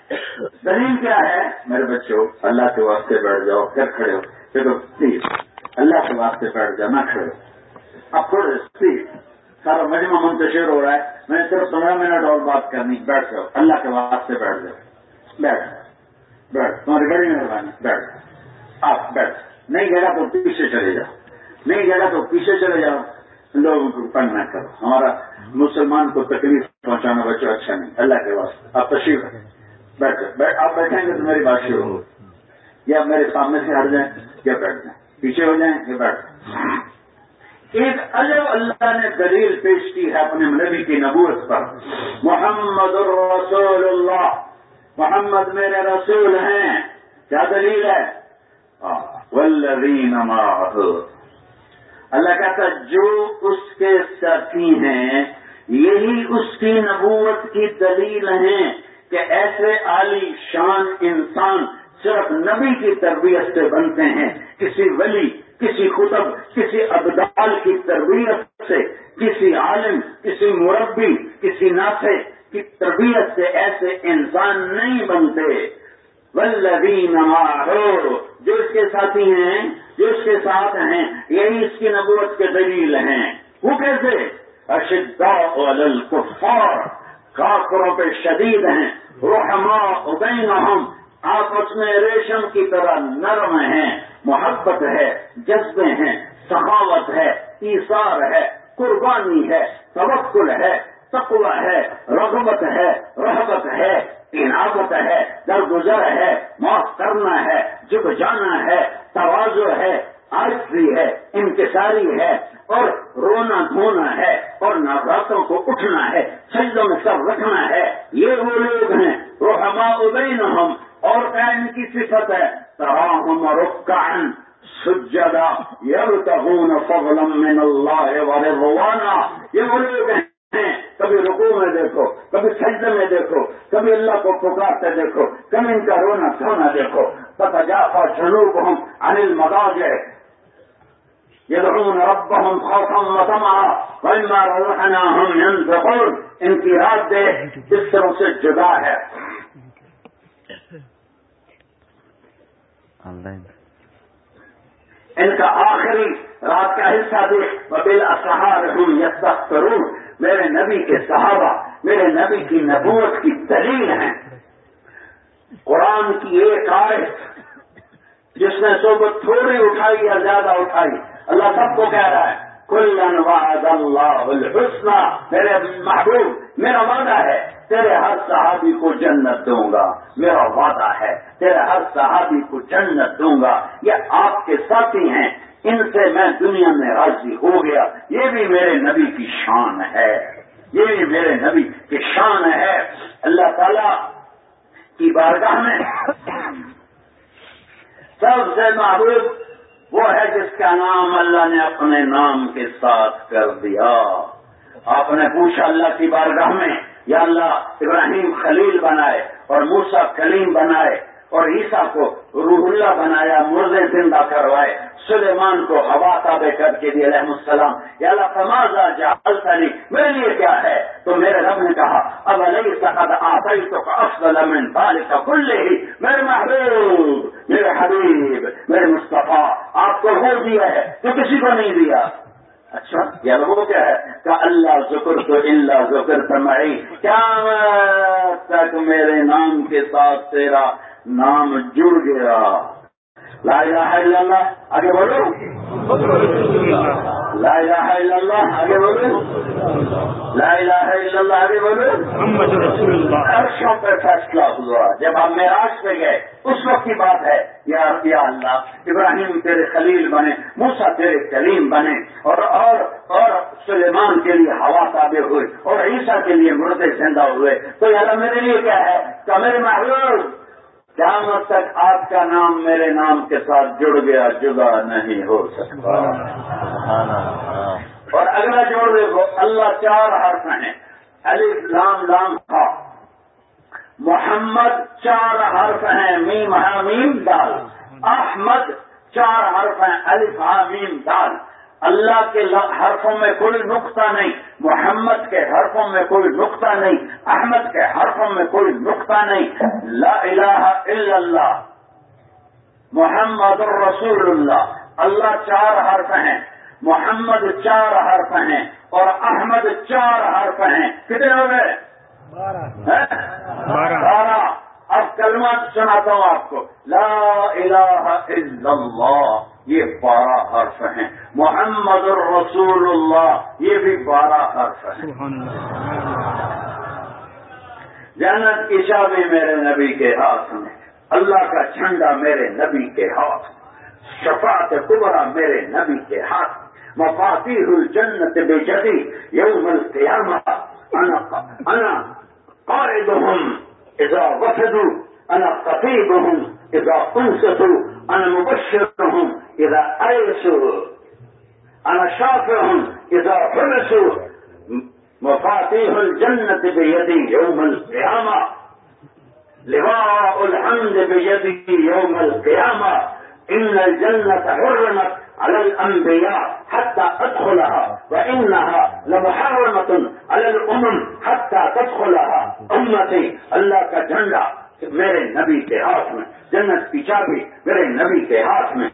دلیل کیا ہے؟ میرے بچوں، اللہ کے واسطے بیٹھ جاؤ، پھر کھڑے ہو۔ پھر پلیز اللہ کے واسطے بیٹھ جاؤ، نہ کھڑے ہو۔ اب تھوڑے پلیز سارا مجمع منتشر ہو رہا ہے۔ میں نے صرف پندرہ منٹ اور بات کرنی، بیٹھ جاؤ، اللہ کے واسطے بیٹھ جاؤ۔ بیٹھ بیٹھ تمہاری بڑی مہربانی بیٹھ آپ بیٹھ نہیں جگہ تو پیچھے چلے جاؤ۔ نہیں جگہ تو پیچھے چلے جاؤ۔ لوگوں کو پڑھنا کرو۔ ہمارا مسلمان کو تکلیف پہنچانا بچوں اچھا نہیں۔ اللہ کے واسطے۔ آپ تشریف بیٹھ بیٹھ آپ بیٹھیں گے تو میری بات شروع یا میرے سامنے سے ہٹ جائیں یا بیٹھ جائیں۔ پیچھے ہو جائیں یا بیٹھ جائیں۔ ایک الگ اللہ نے دلیل پیش کی ہے اپنے نبی کی نبوت پر۔ محمد الرسول اللہ محمد میرے رسول ہیں۔ کیا دلیل ہے؟ ولدین اللہ کہتا جو اس کے ساتھی ہیں، یہی اس کی نبوت کی دلیل ہیں کہ ایسے عالی شان انسان صرف نبی کی تربیت سے بنتے ہیں، کسی ولی کسی خطب، کسی ابدال کی تربیت سے، کسی عالم، کسی مربی، کسی نافے کی تربیت سے ایسے انسان نہیں بنتے۔ ولدین ہو جو اس کے ساتھی ہیں، جو اس کے ساتھ ہیں، یہی اس کی نبوت کے دلیل ہیں۔ وہ کیسے؟ اشدا الکفار کافروں پہ شدید ہیں۔ رحما ادین ہم آپس میں ریشم کی طرح نرم ہیں۔ محبت ہے، جذبے ہیں، سخاوت ہے، ایثار ہے، قربانی ہے، توکل ہے، تقوی ہے، رغبت ہے رحبت ہے عنابت ہے، درگزر ہے، معاف کرنا ہے، جھک جانا ہے توازو ہے آرٹری ہے، انکساری ہے اور رونا دھونا ہے اور نوراتوں کو اٹھنا ہے، سجدوں میں سب رکھنا ہے، یہ وہ لوگ ہیں وہ ہما ادین ہم اور کیا ان کی صفت ہے۔ تراہم رکان سجدا یبتغون فضلا من اللہ ورضوانا۔ یہ وہ لوگ ہیں، کبھی رکو میں دیکھو، کبھی سجدے میں دیکھو، کبھی اللہ کو پکارتے دیکھو، کبھی ان کا رونا سونا دیکھو۔ پتہ جافا جنوب ہم انل مداج يدعون ربهم خوفا وطمعا وإما روحناهم ينفقون ان کی رات دے جس طرح سے جدا ہے۔ ان کا آخری رات کا حصہ دے بل اسہار ہوں میرے نبی کے صحابہ، میرے نبی کی نبوت کی دلیل ہیں۔ قرآن کی ایک آیت جس نے صحبت تھوڑی اٹھائی یا زیادہ اٹھائی، اللہ سب کو کہہ رہا ہے، کلن وعد اللہ الحسنہ میرے محبوب، میرا وعدہ ہے۔ تیرے ہر صحابی کو جنت دوں گا، میرا وعدہ ہے، تیرے ہر صحابی کو جنت دوں گا۔ یہ آپ کے ساتھی ہیں، ان سے میں دنیا میں راضی ہو گیا۔ یہ بھی میرے نبی کی شان ہے۔ یہ بھی میرے نبی کی شان ہے۔ اللہ تعالی کی بارگاہ میں سب سے محبوب وہ ہے جس کا نام اللہ نے اپنے نام کے ساتھ کر دیا۔ آپ نے پوچھا اللہ کی بارگاہ میں یا اللہ ابراہیم خلیل بنائے اور موسا کلیم بنائے اور عیسیٰ کو روح اللہ بنایا مردے زندہ کروائے، سلیمان کو ہوا تابے کر کے دیے علیہ السلام۔ یا اللہ تمازا جا السلی میرے لیے کیا ہے؟ تو میرے رب نے کہا اب علیہ سقد آئی تو افضل من کا کل ہی میرے محبوب، میرے حبیب، میرے مصطفیٰ، آپ کو ہو دیا ہے، تو کسی کو نہیں دیا۔ اچھا یا وہ کیا ہے؟ کہ اللہ ذکر تو اللہ ذکر تمہاری کیا تک میرے نام کے ساتھ تیرا نام جڑ گیا؟ لا الہ الا اللہ، آگے بولو لا الہ الا اللہ آگے بولو لا الہ الا اللہ آگے بولو عرشوں پہ فیصلہ ہوا؟ جب ہم معراج پہ گئے اس وقت کی بات ہے یا یا اللہ ابراہیم تیرے خلیل بنے موسا تیرے کلیم بنے اور اور اور سلیمان کے لیے ہوا تابع ہوئے اور عیسیٰ کے لیے مردے زندہ ہوئے تو یار میرے لیے کیا ہے؟ کہ میرے محبوب؟ قیامت تک آپ کا نام میرے نام کے ساتھ جڑ گیا، جدا نہیں ہو سکتا۔ اور اگلا جوڑ دیکھو، اللہ چار حرف ہیں۔ علی لام لام، خا۔ محمد چار حرف ہیں، میم ہاں، حامیم دال۔ احمد چار حرف ہیں، الف ہاں، حامیم دال۔ اللہ کے حرفوں میں کوئی نقطہ نہیں محمد کے حرفوں میں کوئی نقطہ نہیں احمد کے حرفوں میں کوئی نقطہ نہیں۔ لا الہ الا اللہ محمد الرسول اللہ اللہ چار حرف ہیں محمد چار حرف ہیں اور احمد چار حرف ہیں۔ کتنے ہو گئے؟ بارہ۔ اب کلمات سناتا ہوں آپ کو۔ لا الہ الا اللہ۔ یہ بارہ حرف ہیں۔ محمد الرسول اللہ یہ بھی بارہ حرف ہیں۔ جنت کی چابی میرے نبی کے ہاتھ میں اللہ کا جھنڈا میرے نبی کے ہاتھ شفاعت کبرا میرے نبی کے ہاتھ مفاتی ہوئی جنت بے جدی یوم القیامہ انا قائدهم اذا وفدوا۔ أنا قطیبهم إذا انستوا أنا مبشرهم إذا أيسوا أنا شافعهم إذا حبسوا. مفاتيح الجنة بيدي يوم القيامة. لواء الحمد بيدي يوم القيامة. إن الجنة حرمت على الأنبياء حتى أدخلها وإنها لمحرمة على الأمم حتى تدخلها. أمتي الله میرے نبی کے ہاتھ میں، جنت کی چابی میرے نبی کے ہاتھ میں،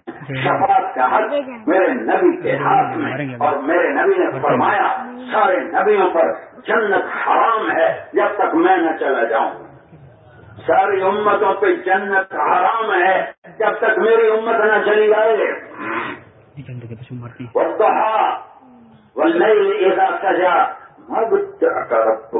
شفاعت کا حق میرے نبی کے ہاتھ میں۔ اور میرے نبی نے فرمایا، سارے نبیوں پر جنت حرام ہے، جب تک میں نہ چلا جاؤں۔ ساری امتوں پہ جنت حرام ہے، جب تک میری امت نہ چلی جائے۔ سجا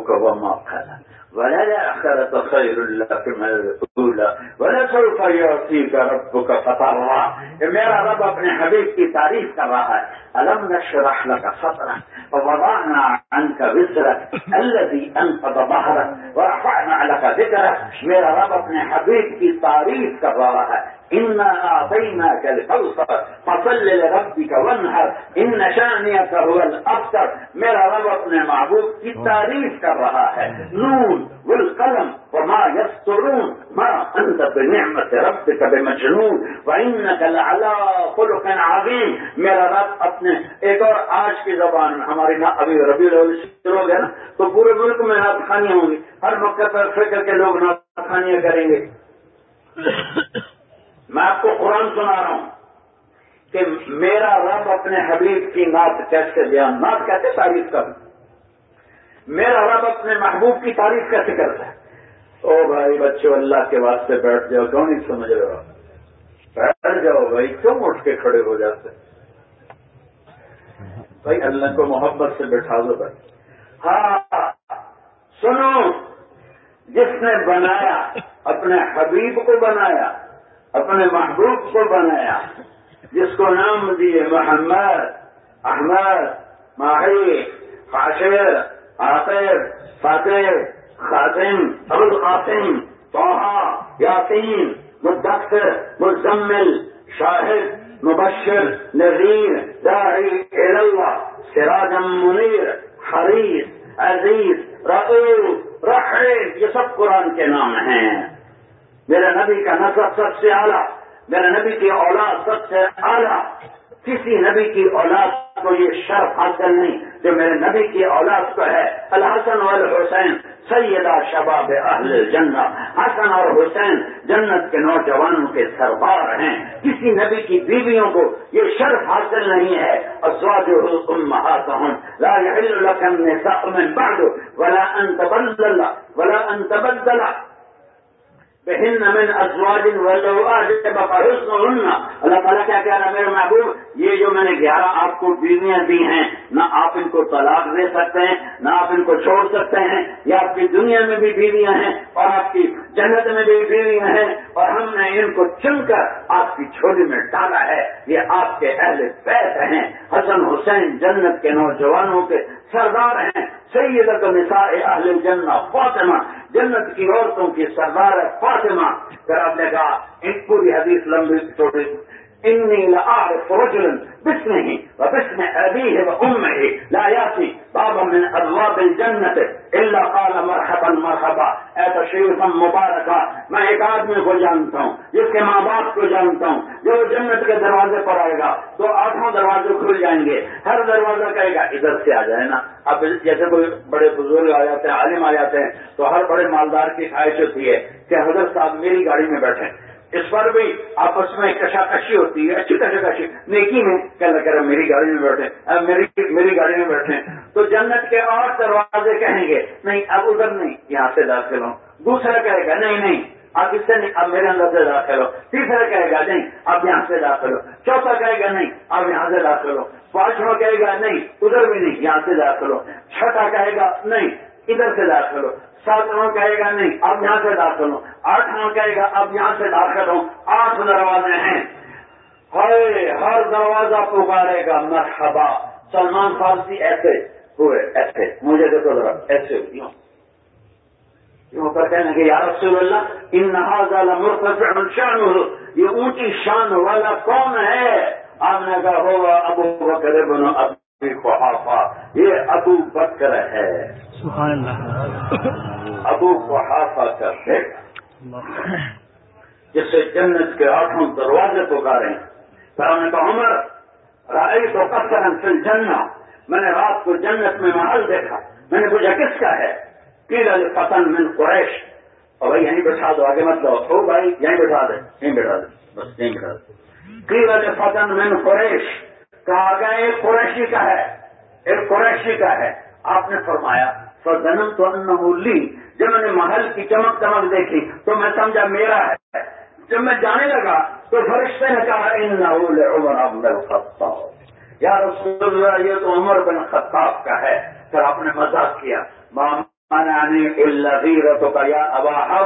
وما خلق ولا الآخرة خير لك من الأولى ولا سوف يعطيك ربك فطرا ميرا رب ابن حبيب في تاريخ رأى ألم نشرح لك صدرك ووضعنا عنك وزرك الذي أنقض ظهرك ورفعنا لك ذكرك. ميرا رب ابن حبيب في تاريخ رأى ان اعطيناك الكوثر فصل لربك وانهر ان شانئك هو الابتر میرا رب اپنے محبوب کی تعریف کر رہا ہے۔ نون والقلم وما يسترون ما انت بنعمة ربك بمجنون وانك لعلى خلق عظيم۔ میرا رب اپنے ایک اور آج کی زبان میں ہماری نا ابھی ربی شروع ہے نا تو پورے ملک میں نعت خانیاں ہوں گی۔ ہر موقع پر فکر کے لوگ نعت خانیاں کریں گے۔ میں آپ کو قرآن سنا رہا ہوں کہ میرا رب اپنے حبیب کی نعت کیسے بیان نعت کہتے تعریف کر میرا رب اپنے محبوب کی تعریف کیسے کرتا ہے؟ او بھائی بچوں، اللہ کے واسطے بیٹھ جاؤ، کیوں نہیں سمجھ رہے ہو بیٹھ جاؤ بھائی، کیوں اٹھ کے کھڑے ہو جاتے بھائی، اللہ کو محبت سے بٹھا دو بھائی۔ ہاں سنو، جس نے بنایا، اپنے حبیب کو بنایا اپنے محبوب کو بنایا، جس کو نام دیے محمد، احمد ماہی خاشر آخر فاتح خاطم ابو القاسم توحا یاسین، مدثر، مزمل، شاہد، مبشر، نذیر، داعی اللہ سراجم منیر حریث عزیز رعوف رحیم، یہ سب قرآن کے نام ہیں۔ میرے نبی کا نصب سب سے اعلیٰ، میرے نبی کی اولاد سب سے اعلیٰ۔ کسی نبی کی اولاد کو یہ شرف حاصل نہیں، جو میرے نبی کی اولاد کو ہے۔ الحسن والحسین، سیدہ شباب اہل جنت حسن اور حسین جنت کے نوجوانوں کے سربار ہیں۔ کسی نبی کی بیویوں کو یہ شرف حاصل نہیں ہے۔ ازواج امہاتہم۔ لا يحل لك النساء من بعد، ولا ان تبدل، ولا ان تبدل۔ فهن من أزواج ولو أعجبك حسنهن. الله تعالى كان غير محبوب یہ جو میں نے گیارہ آپ کو بیویاں دی ہیں، نہ آپ ان کو طلاق دے سکتے ہیں، نہ آپ ان کو چھوڑ سکتے ہیں۔ یہ آپ کی دنیا میں بھی بیویاں ہیں اور آپ کی جنت میں بھی بیویاں ہیں اور ہم نے ان کو چن کر آپ کی چھولی میں ڈالا ہے۔ یہ آپ کے اہل بیت ہیں۔ حسن حسین جنت کے نوجوانوں کے سردار ہیں۔ سیدت نساء اہل جنہ فاطمہ، جنت کی عورتوں کی سردار ہے فاطمہ۔ پھر آپ نے کہا، ایک پوری حدیث لمبی چھوٹی انی لأعرف رجلا باسمه وباسم أبيه وأمه. لا يأتي بابا من أبواب الجنة إلا قال مرحبا مرحبا. اے تشریفا مبارکا میں ایک آدمی کو جانتا ہوں، جس کے ماں باپ کو جانتا ہوں، جو جنت کے دروازے پر آئے گا، تو آٹھوں دروازے کھل جائیں گے، ہر دروازہ کہے گا، ادھر سے آ جائے نا. اب جیسے کوئی بڑے بزرگ آ جاتے ہیں، عالم آ جاتے ہیں، تو ہر بڑے مالدار کی خواہش ہوتی ہے کہ حضرت صاحب میری گاڑی میں بیٹھے اس پر بھی آپس میں کشاکشی ہوتی ہے، اچھی کشاکشی۔ نیکی میں کہنا کہہ رہا میری گاڑی میں بیٹھے۔ میری میری گاڑی میں بیٹھے۔ تو جنت کے اور دروازے کہیں گے، نہیں، اب ادھر نہیں، یہاں سے داخل ہوں۔ دوسرا کہے گا، نہیں نہیں، اب اس سے نہیں، اب میرے اندر سے داخل ہو۔ تیسرا کہے گا، نہیں، اب یہاں سے داخل ہو۔ چوتھا کہے گا، نہیں، اب یہاں سے داخل ہو۔ پانچواں کہے گا، نہیں، ادھر بھی نہیں، یہاں سے داخل ہو۔ چھٹا کہے گا، نہیں، ادھر سے داخل ہو۔ سات ساتواں کہے گا نہیں، اب یہاں سے داخل ہوں۔ آٹھواں کہے گا، اب یہاں سے داخل ہوں۔ آٹھ دروازے ہیں۔ ہر دروازہ پکارے گا مرحبا۔ سلمان فارسی ایسے ہوئے، ایسے۔ مجھے دیکھو ذرا، ایسے یوں۔ یوں کر کہنے کہ یا رسول اللہ، ان نہ مرتفع شان یہ اونچی شان والا کون ہے؟ آپ نے کہا، ہوگا ابو بکر بنو ابھی خحافہ یہ ابو بکر ہے۔ سبحان اللہ۔ ابو خحافہ کا بیٹا۔ جسے جنت کے آٹھوں دروازے پکارے۔ نے کہا عمر۔ رائے تو قصر فی الجنہ۔ میں نے رات کو جنت میں محل دیکھا۔ میں نے پوچھا کس کا ہے؟ قیل فتن من قریش۔ اور بھائی یہیں بٹھا دو آگے مت لو او بھائی یہیں بٹھا دے۔ یہیں بٹھا دے۔ بس یہیں بٹھا دے۔ قیل فتن من قریش۔ کہا گیا ایک قریشی کا ہے ایک قریشی کا ہے. آپ نے فرمایا فضنم تو لی جب میں نے محل کی چمک چمک دیکھی تو میں سمجھا میرا ہے۔ جب میں جانے لگا تو فرشتے نے کہا ان عمر بن خطاب یا رسول اللہ، یہ تو عمر بن خطاب کا ہے۔ پھر آپ نے مزاق کیا اللہ کا یا ابا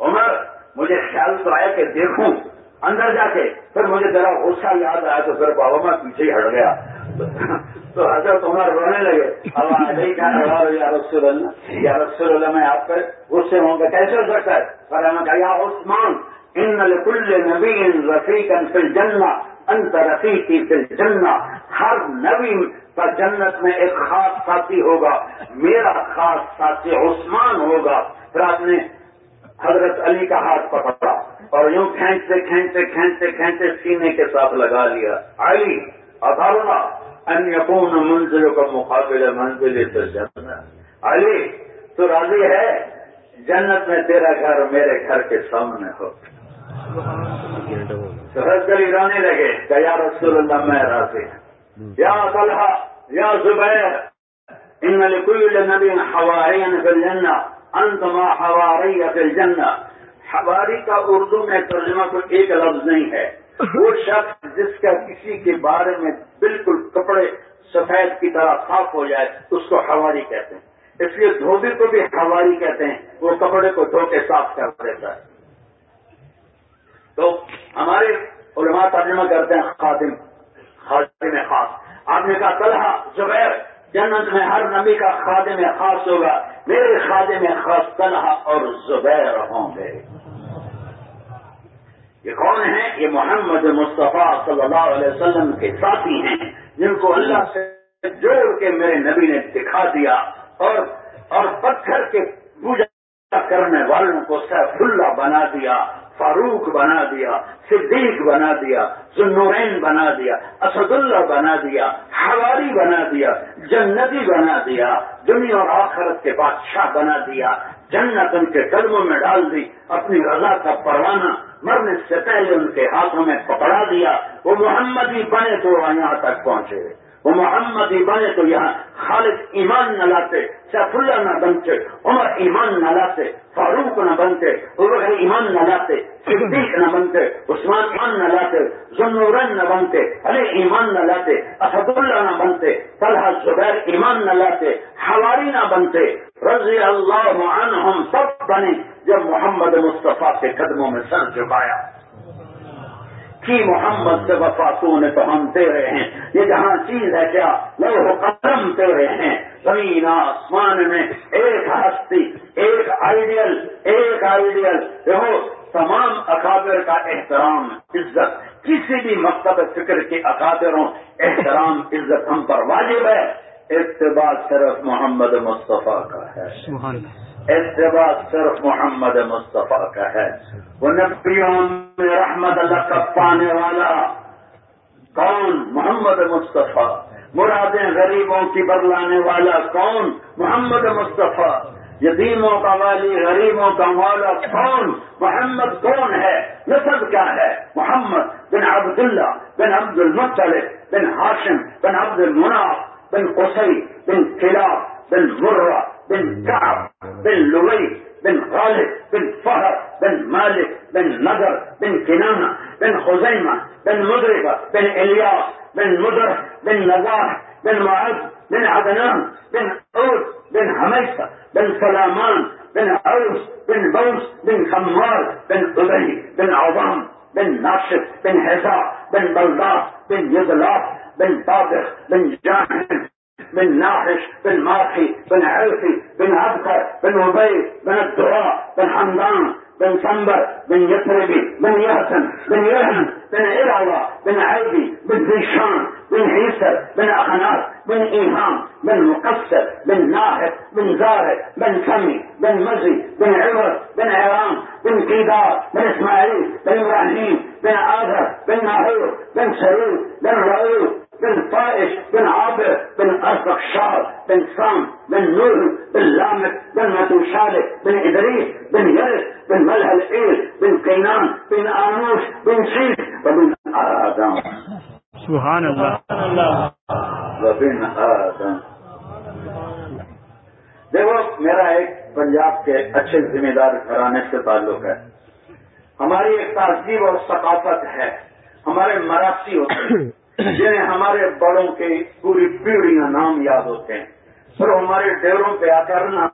عمر، مجھے خیال تو آیا کہ دیکھوں۔ اندر جا کے پھر مجھے ذرا غصہ یاد آیا تو پھر بابا میں پیچھے ہی ہٹ گیا۔ تو حضرت عمر رونے لگے۔ اب آئی کہا یا رسول اللہ؟ یا رسول اللہ میں آپ پر غصے ہوں گا کیسے ہو سکتا ہے؟ پر ہمیں کہا، یا عثمان، ان لکل نبی رفیق فی الجنہ، انت رفیقی فی الجنہ۔ ہر نبی کا جنت میں ایک خاص ساتھی ہوگا، میرا خاص ساتھی عثمان ہوگا۔ پھر آپ نے حضرت علی کا ہاتھ پکڑا۔ اور یوں کھینچتے کھینچتے کھینچتے کھینچتے سینے کے ساتھ لگا لیا۔ علی اطالبہ ان یقون منزلوں کا مقابلہ منزل سے جنت علی، تو راضی ہے؟ جنت میں تیرا گھر میرے گھر کے سامنے ہو۔ تو حضرت علی رونے لگے۔ کہ یا رسول اللہ، میں راضی ہوں۔ یا طلحہ، یا زبیر، ان لكل نبی حواریا فی الجنہ، انت ما حواری فی الجنہ۔ حواری کا اردو میں ترجمہ کوئی ایک لفظ نہیں ہے۔ وہ شخص جس کا کسی کے بارے میں بالکل کپڑے سفید کی طرح صاف ہو جائے، اس کو حواری کہتے ہیں۔ اس لیے دھوبی کو بھی حواری کہتے ہیں۔ وہ کپڑے کو دھو کے صاف کر دیتا ہے۔ تو ہمارے علماء ترجمہ کرتے ہیں خادم خادم خاص۔ آپ نے کہا، طلحہ، زبیر جنت میں ہر نبی کا خادم خاص ہوگا، میرے خادم خاص طلحہ اور زبیر ہوں گے۔ یہ کون ہیں؟ یہ محمد مصطفیٰ صلی اللہ علیہ وسلم کے ساتھی ہیں، جن کو اللہ سے جوڑ کے میرے نبی نے دکھا دیا اور اور پتھر کے پوجا کرنے والوں کو سیف اللہ بنا دیا۔ فاروق بنا دیا، صدیق بنا دیا ذنورین بنا دیا اسد اللہ بنا دیا، حواری بنا دیا، جنتی بنا دیا، دنیا اور آخرت کے بادشاہ بنا دیا جنت ان کے قدموں میں ڈال دی، اپنی رضا کا پروانہ مرنے سے پہلے ان کے ہاتھوں میں پکڑا دیا، وہ محمد ہی بنے تو یہاں تک پہنچے۔ وہ محمد ہی بنے تو یہاں خالد ایمان نہ لاتے سیف اللہ نہ بنتے، عمر ایمان نہ لاتے، فاروق نہ بنتے، عمر ایمان نہ لاتے، صدیق نہ بنتے، عثمان ایمان نہ لاتے ذنورن نہ بنتے، علی ایمان نہ لاتے اسد اللہ نہ بنتے، طلحہ زبیر ایمان نہ لاتے، حواری نہ بنتے۔ رضی اللہ عنہم سب بنے جب محمد مصطفیٰ کے قدموں میں سر جھکایا۔ کی محمد سے وفاتوں نے تو ہم تیرے ہیں۔ یہ جہاں چیز ہے کیا؟ لوہ قدم تیرے ہیں۔ زمین آسمان میں ایک ہستی، ایک آئیڈیل ایک آئیڈیل۔ دیکھو، تمام اکابر کا احترام، عزت۔ کسی بھی مکتب فکر کے اکابروں، احترام، عزت ہم پر واجب ہے۔ اتباع صرف محمد مصطفیٰ کا ہے۔ اتباع صرف محمد مصطفیٰ کا ہے۔ وہ نبیوں میں رحمت اللہ کا پانے والا کون؟ محمد مصطفیٰ۔ مرادیں غریبوں کی بدلانے والا کون؟ محمد مصطفیٰ۔ یتیموں کا والی غریبوں کا والا کون؟ محمد کون ہے؟ نسب کیا ہے؟ محمد بن عبداللہ بن عبد المطلب بن ہاشم بن عبد المناف بن قصی بن خلاف بن مرہ۔ بن كعب بن لوي بن غالب بن فهر بن مالك بن نذر بن كنانة بن خزيمة بن مدركة بن إلياس بن مدر بن نزاح بن معز بن عدنان بن أوس بن حميسة بن سلامان بن أوس بن بوس بن خمار بن أبي بن عظام بن ناشف بن حزاء بن بلداء بن يضلاف بن طابخ بن جاهل بن ناحش بن ماحي بن عرفي بن عبقر بن عبيد بن الدراء بن حمدان بن سنبر بن يثربي بن يهسن بن يرهن بن إروى بن عيدي بن زيشان بن حيسر بن أخناس بن إيهام بن مقصر بن ناهر بن زارع بن سمي بن مزي بن عمر بن عرام بن قيدار بن إسماعيل بن إبراهيم بن آذر بن ناهور بن سرور بن رؤوف بن طائش بن عابر بن أرفق شار بن صام بن نور بن لامك بن متوشالك بن إدريس بن يرس بن ملها الإيل بن كينان بن آنوش بن شيش وبن آدم. سبحان الله وبن آدم. دیکھو میرا ایک پنجاب کے اچھے ذمہ دار گھرانے سے تعلق ہے. ہماری ایک تہذیب اور ثقافت ہے. ہمارے مراسی ہوتے ہیں. جنہیں ہمارے بڑوں کے پوری پیڑھیاں نام یاد ہوتے ہیں۔ پھر ہمارے ڈیروں پہ آ کر نا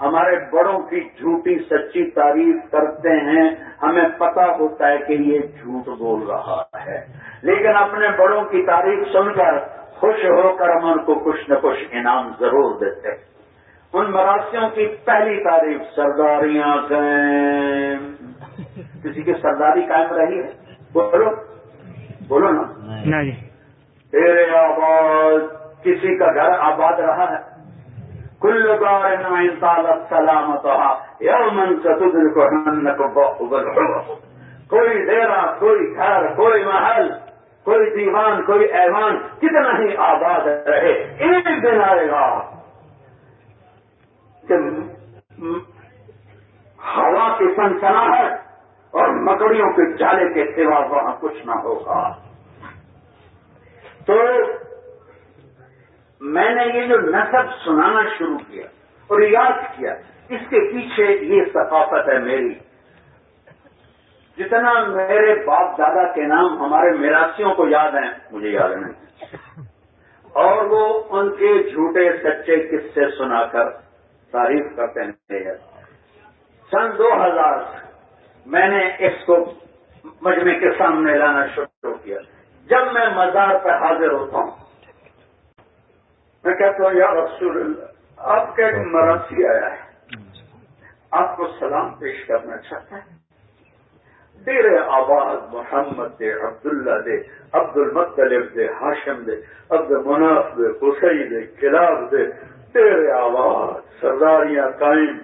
ہمارے بڑوں کی جھوٹی سچی تعریف کرتے ہیں۔ ہمیں پتا ہوتا ہے کہ یہ جھوٹ بول رہا ہے۔ لیکن اپنے بڑوں کی تعریف سن کر خوش ہو کر ہم ان کو کچھ نہ کچھ انعام ضرور دیتے ان مراسیوں کی پہلی تعریف سرداریاں کسی کی سرداری قائم رہی ہے؟ بولو۔ بولو نا۔ جی تیرے آباد کسی کا گھر آباد رہا ہے؟ کل بار سلامت یومن ستدل کو کوئی ڈیرا کوئی گھر کوئی محل کوئی دیوان کوئی ایوان کتنا ہی آباد رہے ایک دن آئے گا کہ ہوا کی سنسناہٹ اور مکڑیوں کے جالے کے سوا وہاں کچھ نہ ہوگا۔ تو میں نے یہ جو نصب سنانا شروع کیا اور یاد کیا، اس کے پیچھے یہ ثقافت ہے میری۔ جتنا میرے باپ دادا کے نام ہمارے میراسیوں کو یاد ہیں، مجھے یاد نہیں اور وہ ان کے جھوٹے سچے قصے سنا کر تعریف کرتے ہیں۔ سن دو ہزار میں نے اس کو مجمع کے سامنے لانا شروع کیا۔ جب میں مزار پہ حاضر ہوتا ہوں، میں کہتا ہوں، یا رسول اللہ، آپ کا ایک مراسی آیا ہے۔ آپ کو سلام پیش کرنا چاہتا ہے۔ ڈیرے آباد محمد دے، عبداللہ دے عبد المطلب دے، ہاشم دے عبد مناف دے، حسین دے، کلاب دے۔ ڈیرے آباد سرداریاں قائم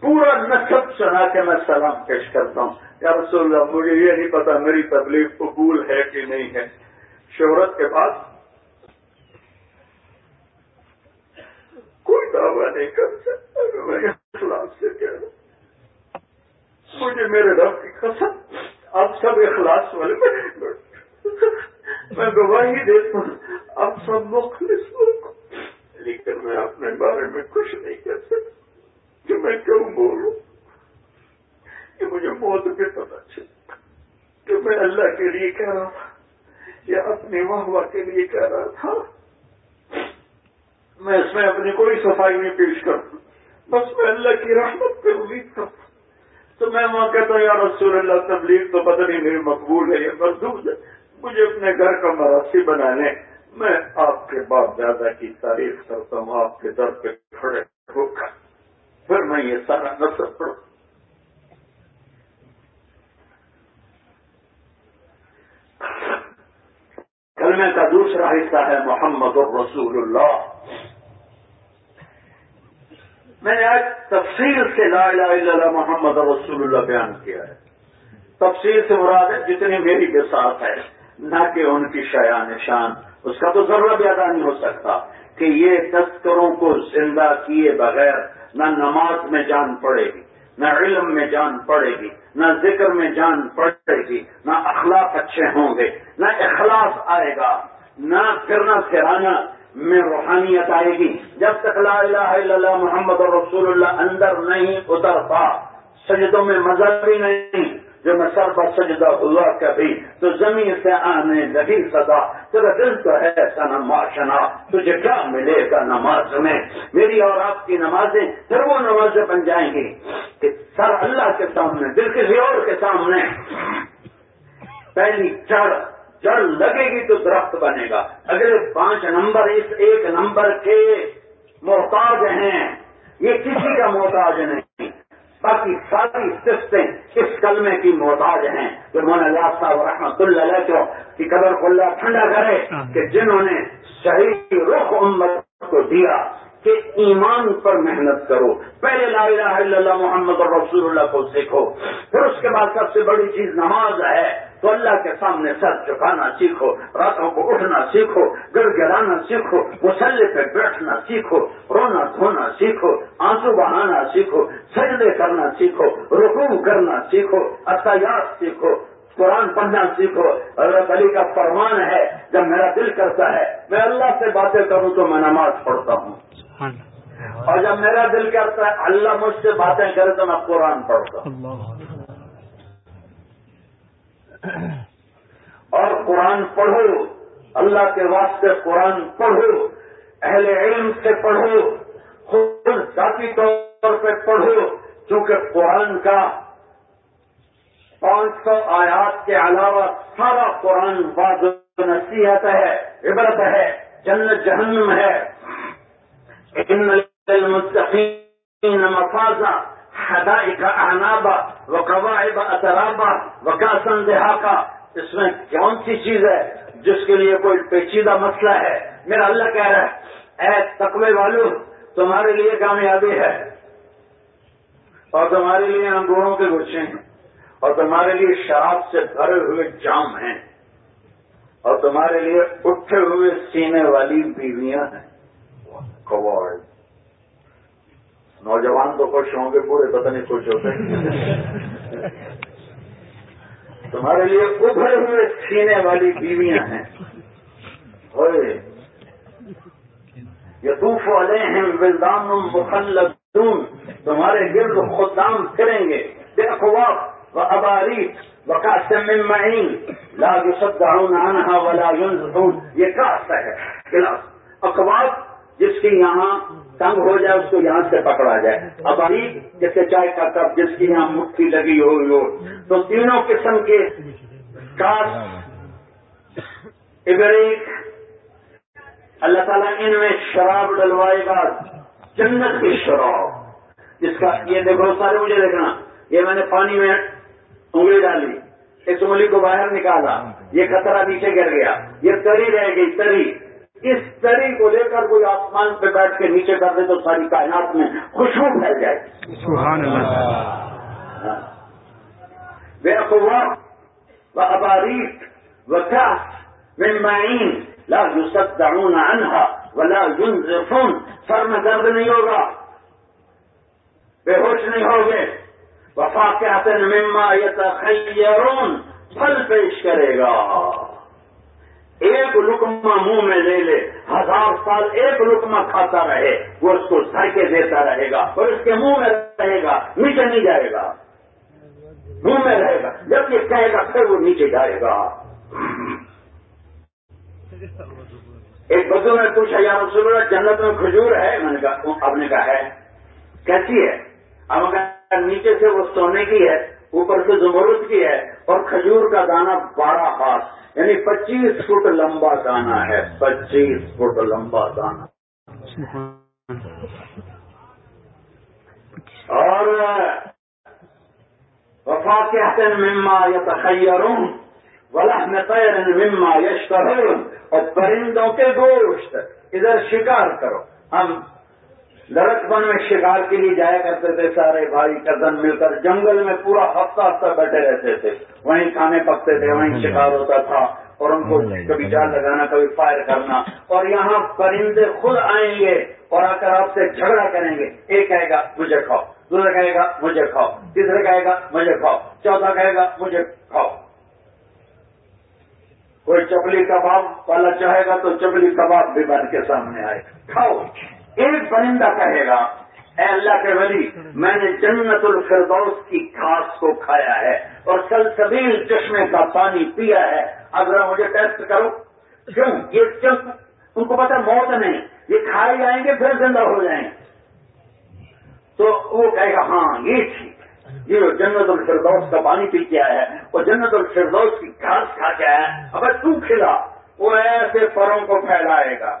پورا نصب سنا کے میں سلام پیش کرتا ہوں۔ یا رسول اللہ، مجھے یہ نہیں پتا میری تبلیغ قبول ہے کہ نہیں ہے۔ شہرت کے بعد کوئی دعویٰ نہیں کر سکتا میں اخلاص سے کہہ رہا مجھے میرے رب کی قسم، آپ سب اخلاص والے میں گواہی دیتا ہوں، آپ سب مخلص لوگ۔ لیکن میں اپنے بارے میں کچھ نہیں کر سکتا۔ کہ میں کیوں بولوں؟ کہ مجھے موت پہ پتا چلا کہ میں اللہ کے لیے کہہ رہا تھا یا اپنی واہ واہ کے لیے کہہ رہا تھا۔ میں اس میں اپنی کوئی صفائی نہیں پیش کرتا۔ بس میں اللہ کی رحمت پہ امید کرتا۔ تو میں وہاں کہتا ہوں، یا رسول اللہ، تبلیغ تو پتہ نہیں میری مقبول ہے یا مردود ہے۔ مجھے اپنے گھر کا مراسی بنانے، میں آپ کے باپ دادا کی تعریف کرتا ہوں، آپ کے در پہ کھڑے ہو کر۔ پھر میں یہ سارا نصب پڑھوں۔ کلمے کا دوسرا حصہ ہے محمد الرسول اللہ۔ میں نے آج تفصیل سے لا الہ الا اللہ محمد الرسول اللہ بیان کیا ہے۔ تفصیل سے مراد ہے جتنی میری کے ساتھ ہے، نہ کہ ان کی شیا نشان اس کا تو ضرورت ادا نہیں ہو سکتا کہ یہ تذکروں کو زندہ کیے بغیر نہ نماز میں جان پڑے گی، نہ علم میں جان پڑے گی، نہ ذکر میں جان پڑے گی، نہ اخلاق اچھے ہوں گے، نہ اخلاص آئے گا، نہ کرنا پھرانا میں روحانیت آئے گی۔ جب تک لا الہ الا اللہ محمد رسول اللہ اندر نہیں اترتا، سجدوں میں مزہ بھی نہیں۔ جو میں سر پر سجدہ ہوا کبھی تو زمین سے آنے لگی سدا تیرا دل تو ہے معاشنا تجھے کیا ملے گا نماز میں؟ میری اور آپ کی نمازیں پھر وہ نمازیں بن جائیں گی کہ سر اللہ کے سامنے، دل کسی اور کے سامنے۔ پہلی جڑ جڑ لگے گی تو درخت بنے گا۔ اگلے پانچ نمبر، اس ایک نمبر کے محتاج ہیں۔ یہ کسی کا محتاج نہیں۔ باقی ساری سسٹیں اس کلمے کی محتاج ہیں جو مولانا اللہ صاحب رحمت اللہ علیہ کی قدر کو اللہ ٹھنڈا کرے کہ جنہوں نے صحیح رخ امت کو دیا کہ ایمان پر محنت کرو پہلے لا الہ الا اللہ محمد رسول اللہ کو سیکھو پھر اس کے بعد سب سے بڑی چیز نماز ہے تو اللہ کے سامنے سر چکانا سیکھو راتوں کو اٹھنا سیکھو گڑ گرانا سیکھو مسلح پہ بیٹھنا سیکھو رونا دھونا سیکھو آنسو بہانا سیکھو سجدے کرنا سیکھو رکوع کرنا سیکھو اطیات سیکھو قرآن پڑھنا سیکھو۔ حضرت علی کا فرمان ہے جب میرا دل کرتا ہے میں اللہ سے باتیں کروں تو میں نماز پڑھتا ہوں۔ اور جب میرا دل کرتا ہے اللہ مجھ سے باتیں کرے تو میں قرآن پڑھتا ہوں۔ اور قرآن پڑھو، اللہ کے واسطے قرآن پڑھو، اہل علم سے پڑھو، خود ذاتی طور پہ پڑھو کیونکہ قرآن کا پانچ سو آیات کے علاوہ سارا قرآن باد نصیحت ہے، عبرت ہے، جنت جہنم ہے۔ مفاظہ ہدائی کا انابا و قواعب اطرابا وکاسن دہا اس میں کون سی چیز ہے جس کے لیے کوئی پیچیدہ مسئلہ ہے؟ میرا اللہ کہہ رہا ہے، اے تقوی والو، تمہارے لیے کامیابی ہے اور تمہارے لیے انگوروں کے گچھے ہیں اور تمہارے لیے شراب سے بھرے ہوئے جام ہیں اور تمہارے لیے اٹھے ہوئے سینے والی بیویاں ہیں۔ نوجوان تو خوش ہوں گے، پورے پتہ نہیں خوش ہوتے تمہارے لیے ابھرے ہوئے سینے والی بیویاں ہیں۔ یتوف والے ہیں ولدان مخلدون۔ تمہارے گرد خدام پھریں گے۔ بے اخواف و اباری وقاسم معین۔ لا يصدعون عنها ولا ينزفون یہ کاستا ہے۔ گلاس اخبار جس کی یہاں تنگ ہو جائے، اس کو یہاں سے پکڑا جائے۔ اب ابھی جیسے چائے کا کپ جس کی یہاں مٹھی لگی ہوئی ہو، تو تینوں قسم کے کاٹ ابریک اللہ تعالیٰ ان میں شراب ڈلوائے گا، جنت کی شراب۔ جس کا یہ دیکھو سارے مجھے دیکھنا۔ یہ میں نے پانی میں انگلی ڈالی ایک انگلی کو باہر نکالا۔ یہ کترا نیچے گر گیا۔ یہ تری رہ گئی، تری۔ اس تری کو لے کر کوئی آسمان پہ بیٹھ کے نیچے کر دے تو ساری کائنات میں خوشبو پھیل جائے گی۔ سبحان اللہ۔ بے اخبار و اباریک و من معین لا يصدعون عنها ولا ينزفون سر میں درد نہیں ہوگا۔ بے ہوش نہیں ہوگے۔ وفا کے حسن مما یتخیرون پھل پیش کرے گا۔ ایک لکما منہ میں لے لے، ہزار سال ایک لکما کھاتا رہے، وہ اس کو سر کے دیتا رہے گا، اور اس کے منہ میں رہے گا، نیچے نہیں جائے گا۔ منہ میں رہے گا، جب یہ کہے گا، پھر وہ نیچے جائے گا۔ ایک بدو نے پوچھا، یا رسول اللہ، جنت میں کھجور ہے؟ میں نے کہا اب نے کہا ہے۔ کیسی ہے؟ اب نیچے سے وہ سونے کی ہے۔ اوپر سے زمرد کی ہے اور کھجور کا دانا بارہ ہاتھ یعنی پچیس فٹ لمبا دانا ہے، پچیس فٹ لمبا دانا اور وفا کے مما یا تخیروں ولا مما یش اور پرندوں کے گوشت، ادھر شکار کرو۔ ہم درخت بن میں شکار کے لیے جایا کرتے تھے، سارے بھائی کزن مل کر جنگل میں پورا ہفتہ ہفتہ بیٹھے رہتے تھے۔ وہیں کھانے پکتے تھے، وہیں شکار ہوتا تھا۔ اور ان کو کبھی جال لگانا، کبھی فائر کرنا۔ اور یہاں پرندے خود آئیں گے اور آ کر آپ سے جھگڑا کریں گے۔ ایک کہے گا، مجھے کھاؤ۔ دوسرا کہے گا، مجھے کھاؤ۔ تیسرا کہے گا، مجھے کھاؤ۔ چوتھا کہے گا، مجھے کھاؤ۔ کوئی چپلی کباب والا چاہے گا تو چپلی کباب بھی بن کے سامنے آئے۔ کھاؤ۔ ایک پرندہ کہے گا، اے اللہ کے ولی، میں نے جنت الفردوس کی گھاس کو کھایا ہے اور سلسبیل چشمے کا پانی پیا ہے۔ اگر مجھے ٹیسٹ کرو. کیوں؟ یہ ان کو پتا موت نہیں، یہ کھائے جائیں گے پھر زندہ ہو جائیں۔ گے تو وہ کہے گا ہاں یہ ٹھیک یہ جنت الفردوس کا پانی پی کے آیا ہے اور جنت الفردوس کی گھاس کھا کے آیا ہے۔ اگر تو کھلا۔ وہ ایسے پروں کو پھیلائے گا۔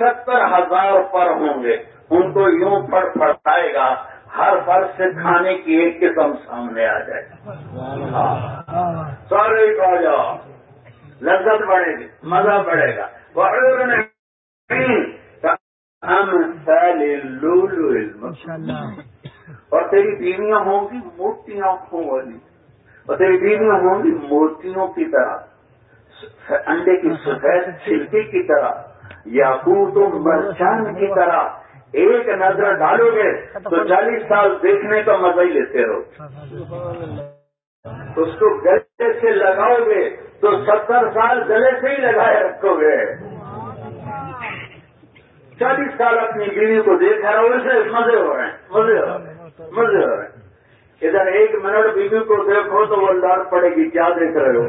ستر ہزار پر ہوں گے۔ ان کو یوں پڑ پڑھائے گا۔ ہر پر سے کھانے کی ایک قسم سامنے آ جائے گا سارے آ جاؤ۔ لذت بڑھے گی، مزہ بڑھے گا۔ اور تیری بیویاں ہوں گی موتی آنکھوں والی اور تیری بیویاں ہوں گی موتیوں کی طرح۔ انڈے کی سفید چھلکی کی طرح یا تم مرچان کی طرح ایک نظر ڈالو گے تو چالیس سال دیکھنے کا مزہ ہی لیتے رہو۔ اس کو گلے سے لگاؤ گے تو ستر سال گلے سے ہی لگائے رکھو گے۔ چالیس سال اپنی بیوی کو دیکھا رہو اسے مزے ہو رہے ہیں، مزے ہو رہے ہیں، مزے ہو رہے ہیں۔ ادھر ایک منٹ بیوی کو دیکھو تو وہ ڈر پڑے گی کیا دیکھ رہے ہو؟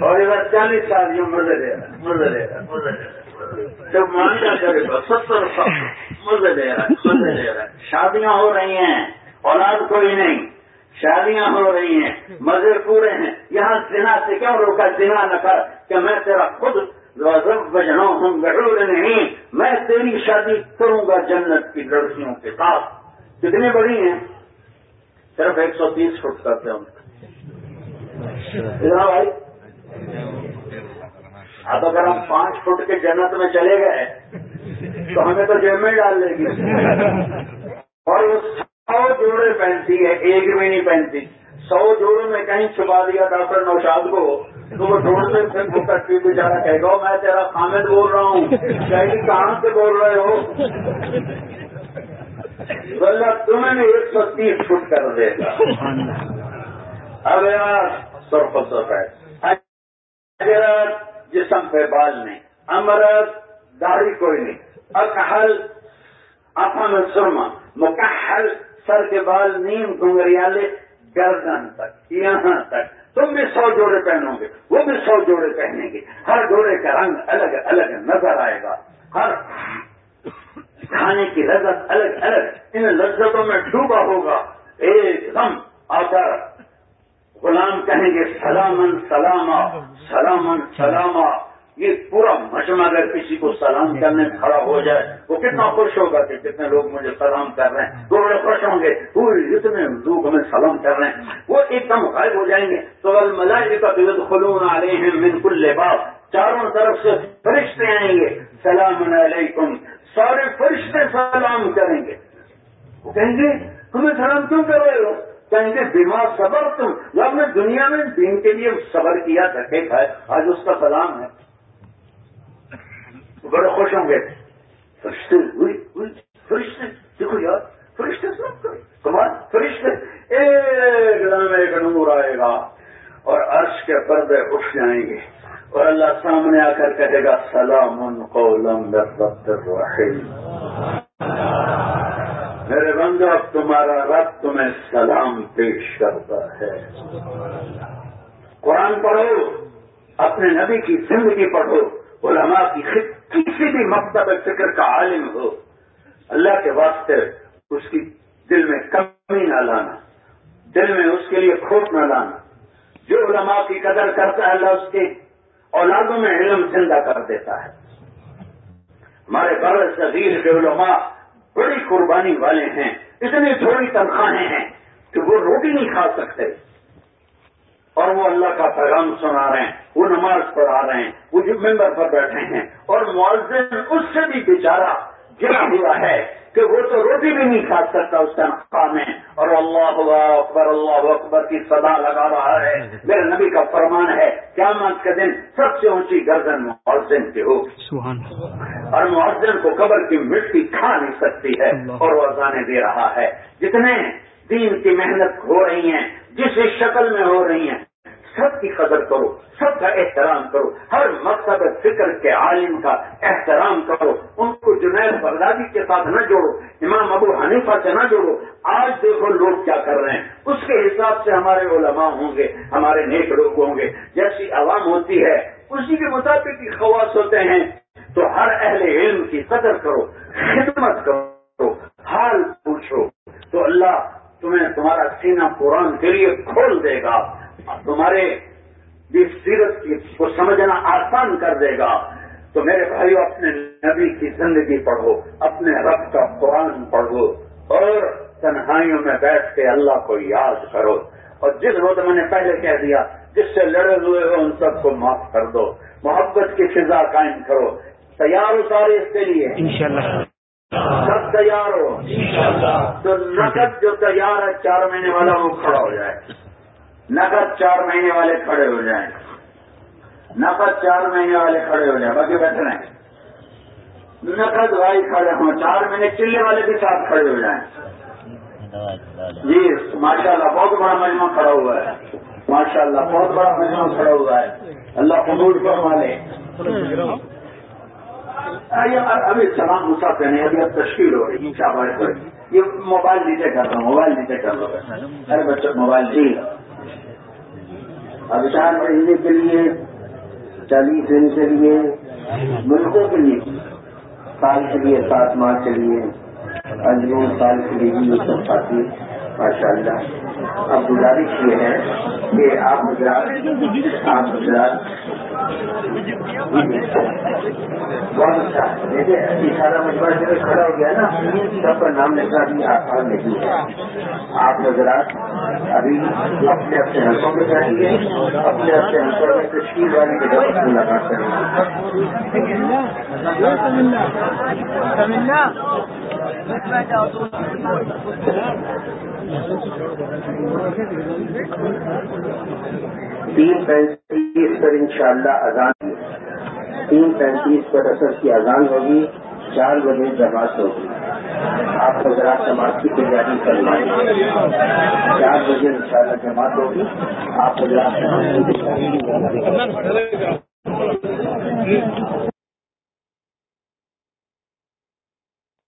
اور ادھر چالیس سال یہ مزے لے رہا مزے لے رہا مزے لے رہا جب مانگا کرے گا ستر سال۔ مزے لے رہا مزے لے رہا شادیاں ہو رہی ہیں اولاد کوئی نہیں۔ شادیاں ہو رہی ہیں مزے پورے ہیں۔ یہاں سنا سے کیوں روکا؟ سنا نہ کر کہ میں تیرا خود بجنا ہوں گڑور نہیں۔ میں تیری شادی کروں گا جنت کی لڑکیوں کے ساتھ کتنی بڑی ہیں، صرف ایک سو تیس فٹ کرتے ہیں بھائی، اب اگر ہم پانچ فٹ کے جنت میں چلے گئے، تو ہمیں تو جیل میں ڈال دے گی۔ اور وہ سو جوڑے پہنتی ہے، ایک بھی نہیں پہنتی۔ سو جوڑوں میں کہیں چھپا دیا ڈاکٹر نوشاد کو، تو وہ ڈھونڈتے پھر وہ کٹی بیچارا کہے گا، میں تیرا خامد بول رہا ہوں کہ کہاں سے بول رہے ہو؟ اللہ تمہیں ایک سو تیس فٹ کر دے گا۔ اب یار سرف ہے۔ جسم پہ بال نہیں۔ امرت داڑھی کوئی نہیں۔ اکحل افن سرما۔ مکحل سر کے بال نیم گنگریالے گردن تک یہاں تک۔ تم بھی سو جوڑے پہنو گے وہ بھی سو جوڑے پہنیں گے۔ ہر جوڑے کا رنگ الگ الگ نظر آئے گا۔ ہر کھانے کی لذت الگ الگ ان لذتوں میں ڈوبا ہوگا۔ ایک دم آ کر غلام کہیں گے سلامن سلاما سلامن سلاما۔ یہ پورا مجمع اگر کسی کو سلام کرنے میں کھڑا ہو جائے، وہ کتنا خوش ہوگا کہ کتنے لوگ مجھے سلام کر رہے ہیں۔ تو بڑے خوش ہوں گے، پوری اتنے لوگ ہمیں سلام کر رہے ہیں۔ وہ ایک دم غائب ہو جائیں گے۔ تو الملائی کا خلون آ رہے ہیں من کل لباس چاروں طرف سے فرشتے آئیں گے۔ سلام علیکم فرشتے کریں گے۔ وہ کہیں گے تمہیں سلام کیوں کر رہے ہو؟ کہیں گے، بیمار صبر تم۔ جب نے دنیا میں دین کے لیے صبر کیا دھکے کھائے آج اس کا سلام ہے۔ بڑے خوش ہوں گے۔ فرشتے ہوئی فرشتے، دیکھو یار، فرشتے سب کمال فرشتے۔ ایک دم ایک نور آئے گا اور عرش کے پردے اٹھ جائیں گے۔ اور اللہ سامنے آ کر کہے گا، سلام الرحیم. میرے بندو، اب تمہارا رب تمہیں سلام پیش کرتا ہے۔ قرآن پڑھو، اپنے نبی کی زندگی پڑھو، علماء کی کسی بھی مکتب فکر کا عالم ہو۔ اللہ کے واسطے اس کی دل میں کمی نہ لانا، دل میں اس کے لیے کھوٹ نہ لانا۔ جو علماء کی قدر کرتا ہے، اللہ اس کے اولادوں میں علم زندہ کر دیتا ہے۔ ہمارے بڑے صغیر کے علماء بڑی قربانی والے ہیں، اتنی تھوڑی تنخواہیں ہیں کہ وہ روٹی نہیں کھا سکتے۔ اور وہ اللہ کا پیغام سنا رہے ہیں، وہ نماز پڑھا رہے ہیں، وہ جو ممبر پر بیٹھے ہیں، اور معذن اس سے بھی بیچارہ گرا ہوا ہے کہ وہ تو روٹی بھی نہیں کھا سکتا اس تنخواہ میں۔ اور اللہ اکبر اللہ اکبر کی صدا لگا رہا ہے۔ میرے نبی کا فرمان ہے کیا کے دن سب سے اونچی گردن معذن کی ہوگی۔ اور معذن کو قبر کی مٹی کھا نہیں سکتی ہے اور وہ اذانے دے رہا ہے۔ جتنے دین کی محنت ہو رہی ہیں جس شکل میں ہو رہی ہیں سب کی قدر کرو، سب کا احترام کرو، ہر مقصد فکر کے عالم کا احترام کرو۔ ان کو جنید بغدادی کے ساتھ نہ جوڑو، امام ابو حنیفہ سے نہ جوڑو۔ آج دیکھو لوگ کیا کر رہے ہیں۔ اس کے حساب سے ہمارے علماء ہوں گے، ہمارے نیک لوگ ہوں گے۔ جیسی عوام ہوتی ہے، اسی کے مطابق ہی خواص ہوتے ہیں۔ تو ہر اہل علم کی قدر کرو، خدمت کرو، حال پوچھو۔ تو اللہ تمہیں تمہارا سینہ قرآن کے لیے کھول دے گا۔ تمہارے سیرت کو سمجھنا آسان کر دے گا تو میرے بھائیو اپنے نبی کی زندگی پڑھو اپنے رب کا قرآن پڑھو اور تنہائیوں میں بیٹھ کے اللہ کو یاد کرو۔ اور جس روز میں نے پہلے کہہ دیا جس سے لڑے ہوئے ہو ان سب کو معاف کر دو۔ محبت کی فضا قائم کرو۔ تیار ہو سارے اس کے لیے۔ سب تیار ہو۔ تو نقد جو تیار ہے چار مہینے والا وہ کھڑا ہو جائے۔ نقد چار مہینے والے کھڑے ہو جائیں۔ نقد چار مہینے والے کھڑے ہو جائیں۔ باقی بیٹھے رہیں۔ نقد بھائی کھڑے ہوں۔ چار مہینے چلے والے بھی ساتھ کھڑے ہو جائیں۔ جی ماشاء اللہ بہت بڑا مجمع کھڑا ہوا ہے۔ ماشاء اللہ بہت بڑا مجمع کھڑا ہوا ہے۔ اللہ قبول فرما لے۔ ابھی سلام مسافر نہیں، ابھی اب تشکیل ہو رہی ہے۔ یہ موبائل نیچے کر رہا ہوں، موبائل نیچے کر لو ارے بچوں، موبائل جی۔ اب چار مہینے کے لیے، چالیس دن کے لیے، ملکوں کے لیے، سال کے لیے، سات ماہ کے لیے، انجمن سال کے لیے بھی سب ساتھی ماشاء اللہ اب گزارش یہ ہے کہ آپ گجرات آپ گجرات بہت اچھا۔ دیکھیے سارا مجموعہ جب کھڑا ہو گیا نا، سب کا نام لکھنا بھی آسان نہیں ہے۔ آپ گجرات ابھی اپنے اپنے حلقوں میں بیٹھیے اپنے اپنے حلقوں میں تشکیل والی جگہ پر ملاقات کریں گے۔ تین پینتیس پر انشاءاللہ اذان تین پینتیس پر اثر کی اذان ہوگی۔ چار بجے جماعت ہوگی۔ آپ کو ذرا سماج کی تیاری کروائیں۔ چار بجے انشاءاللہ جماعت ہوگی۔ آپ کو ذرا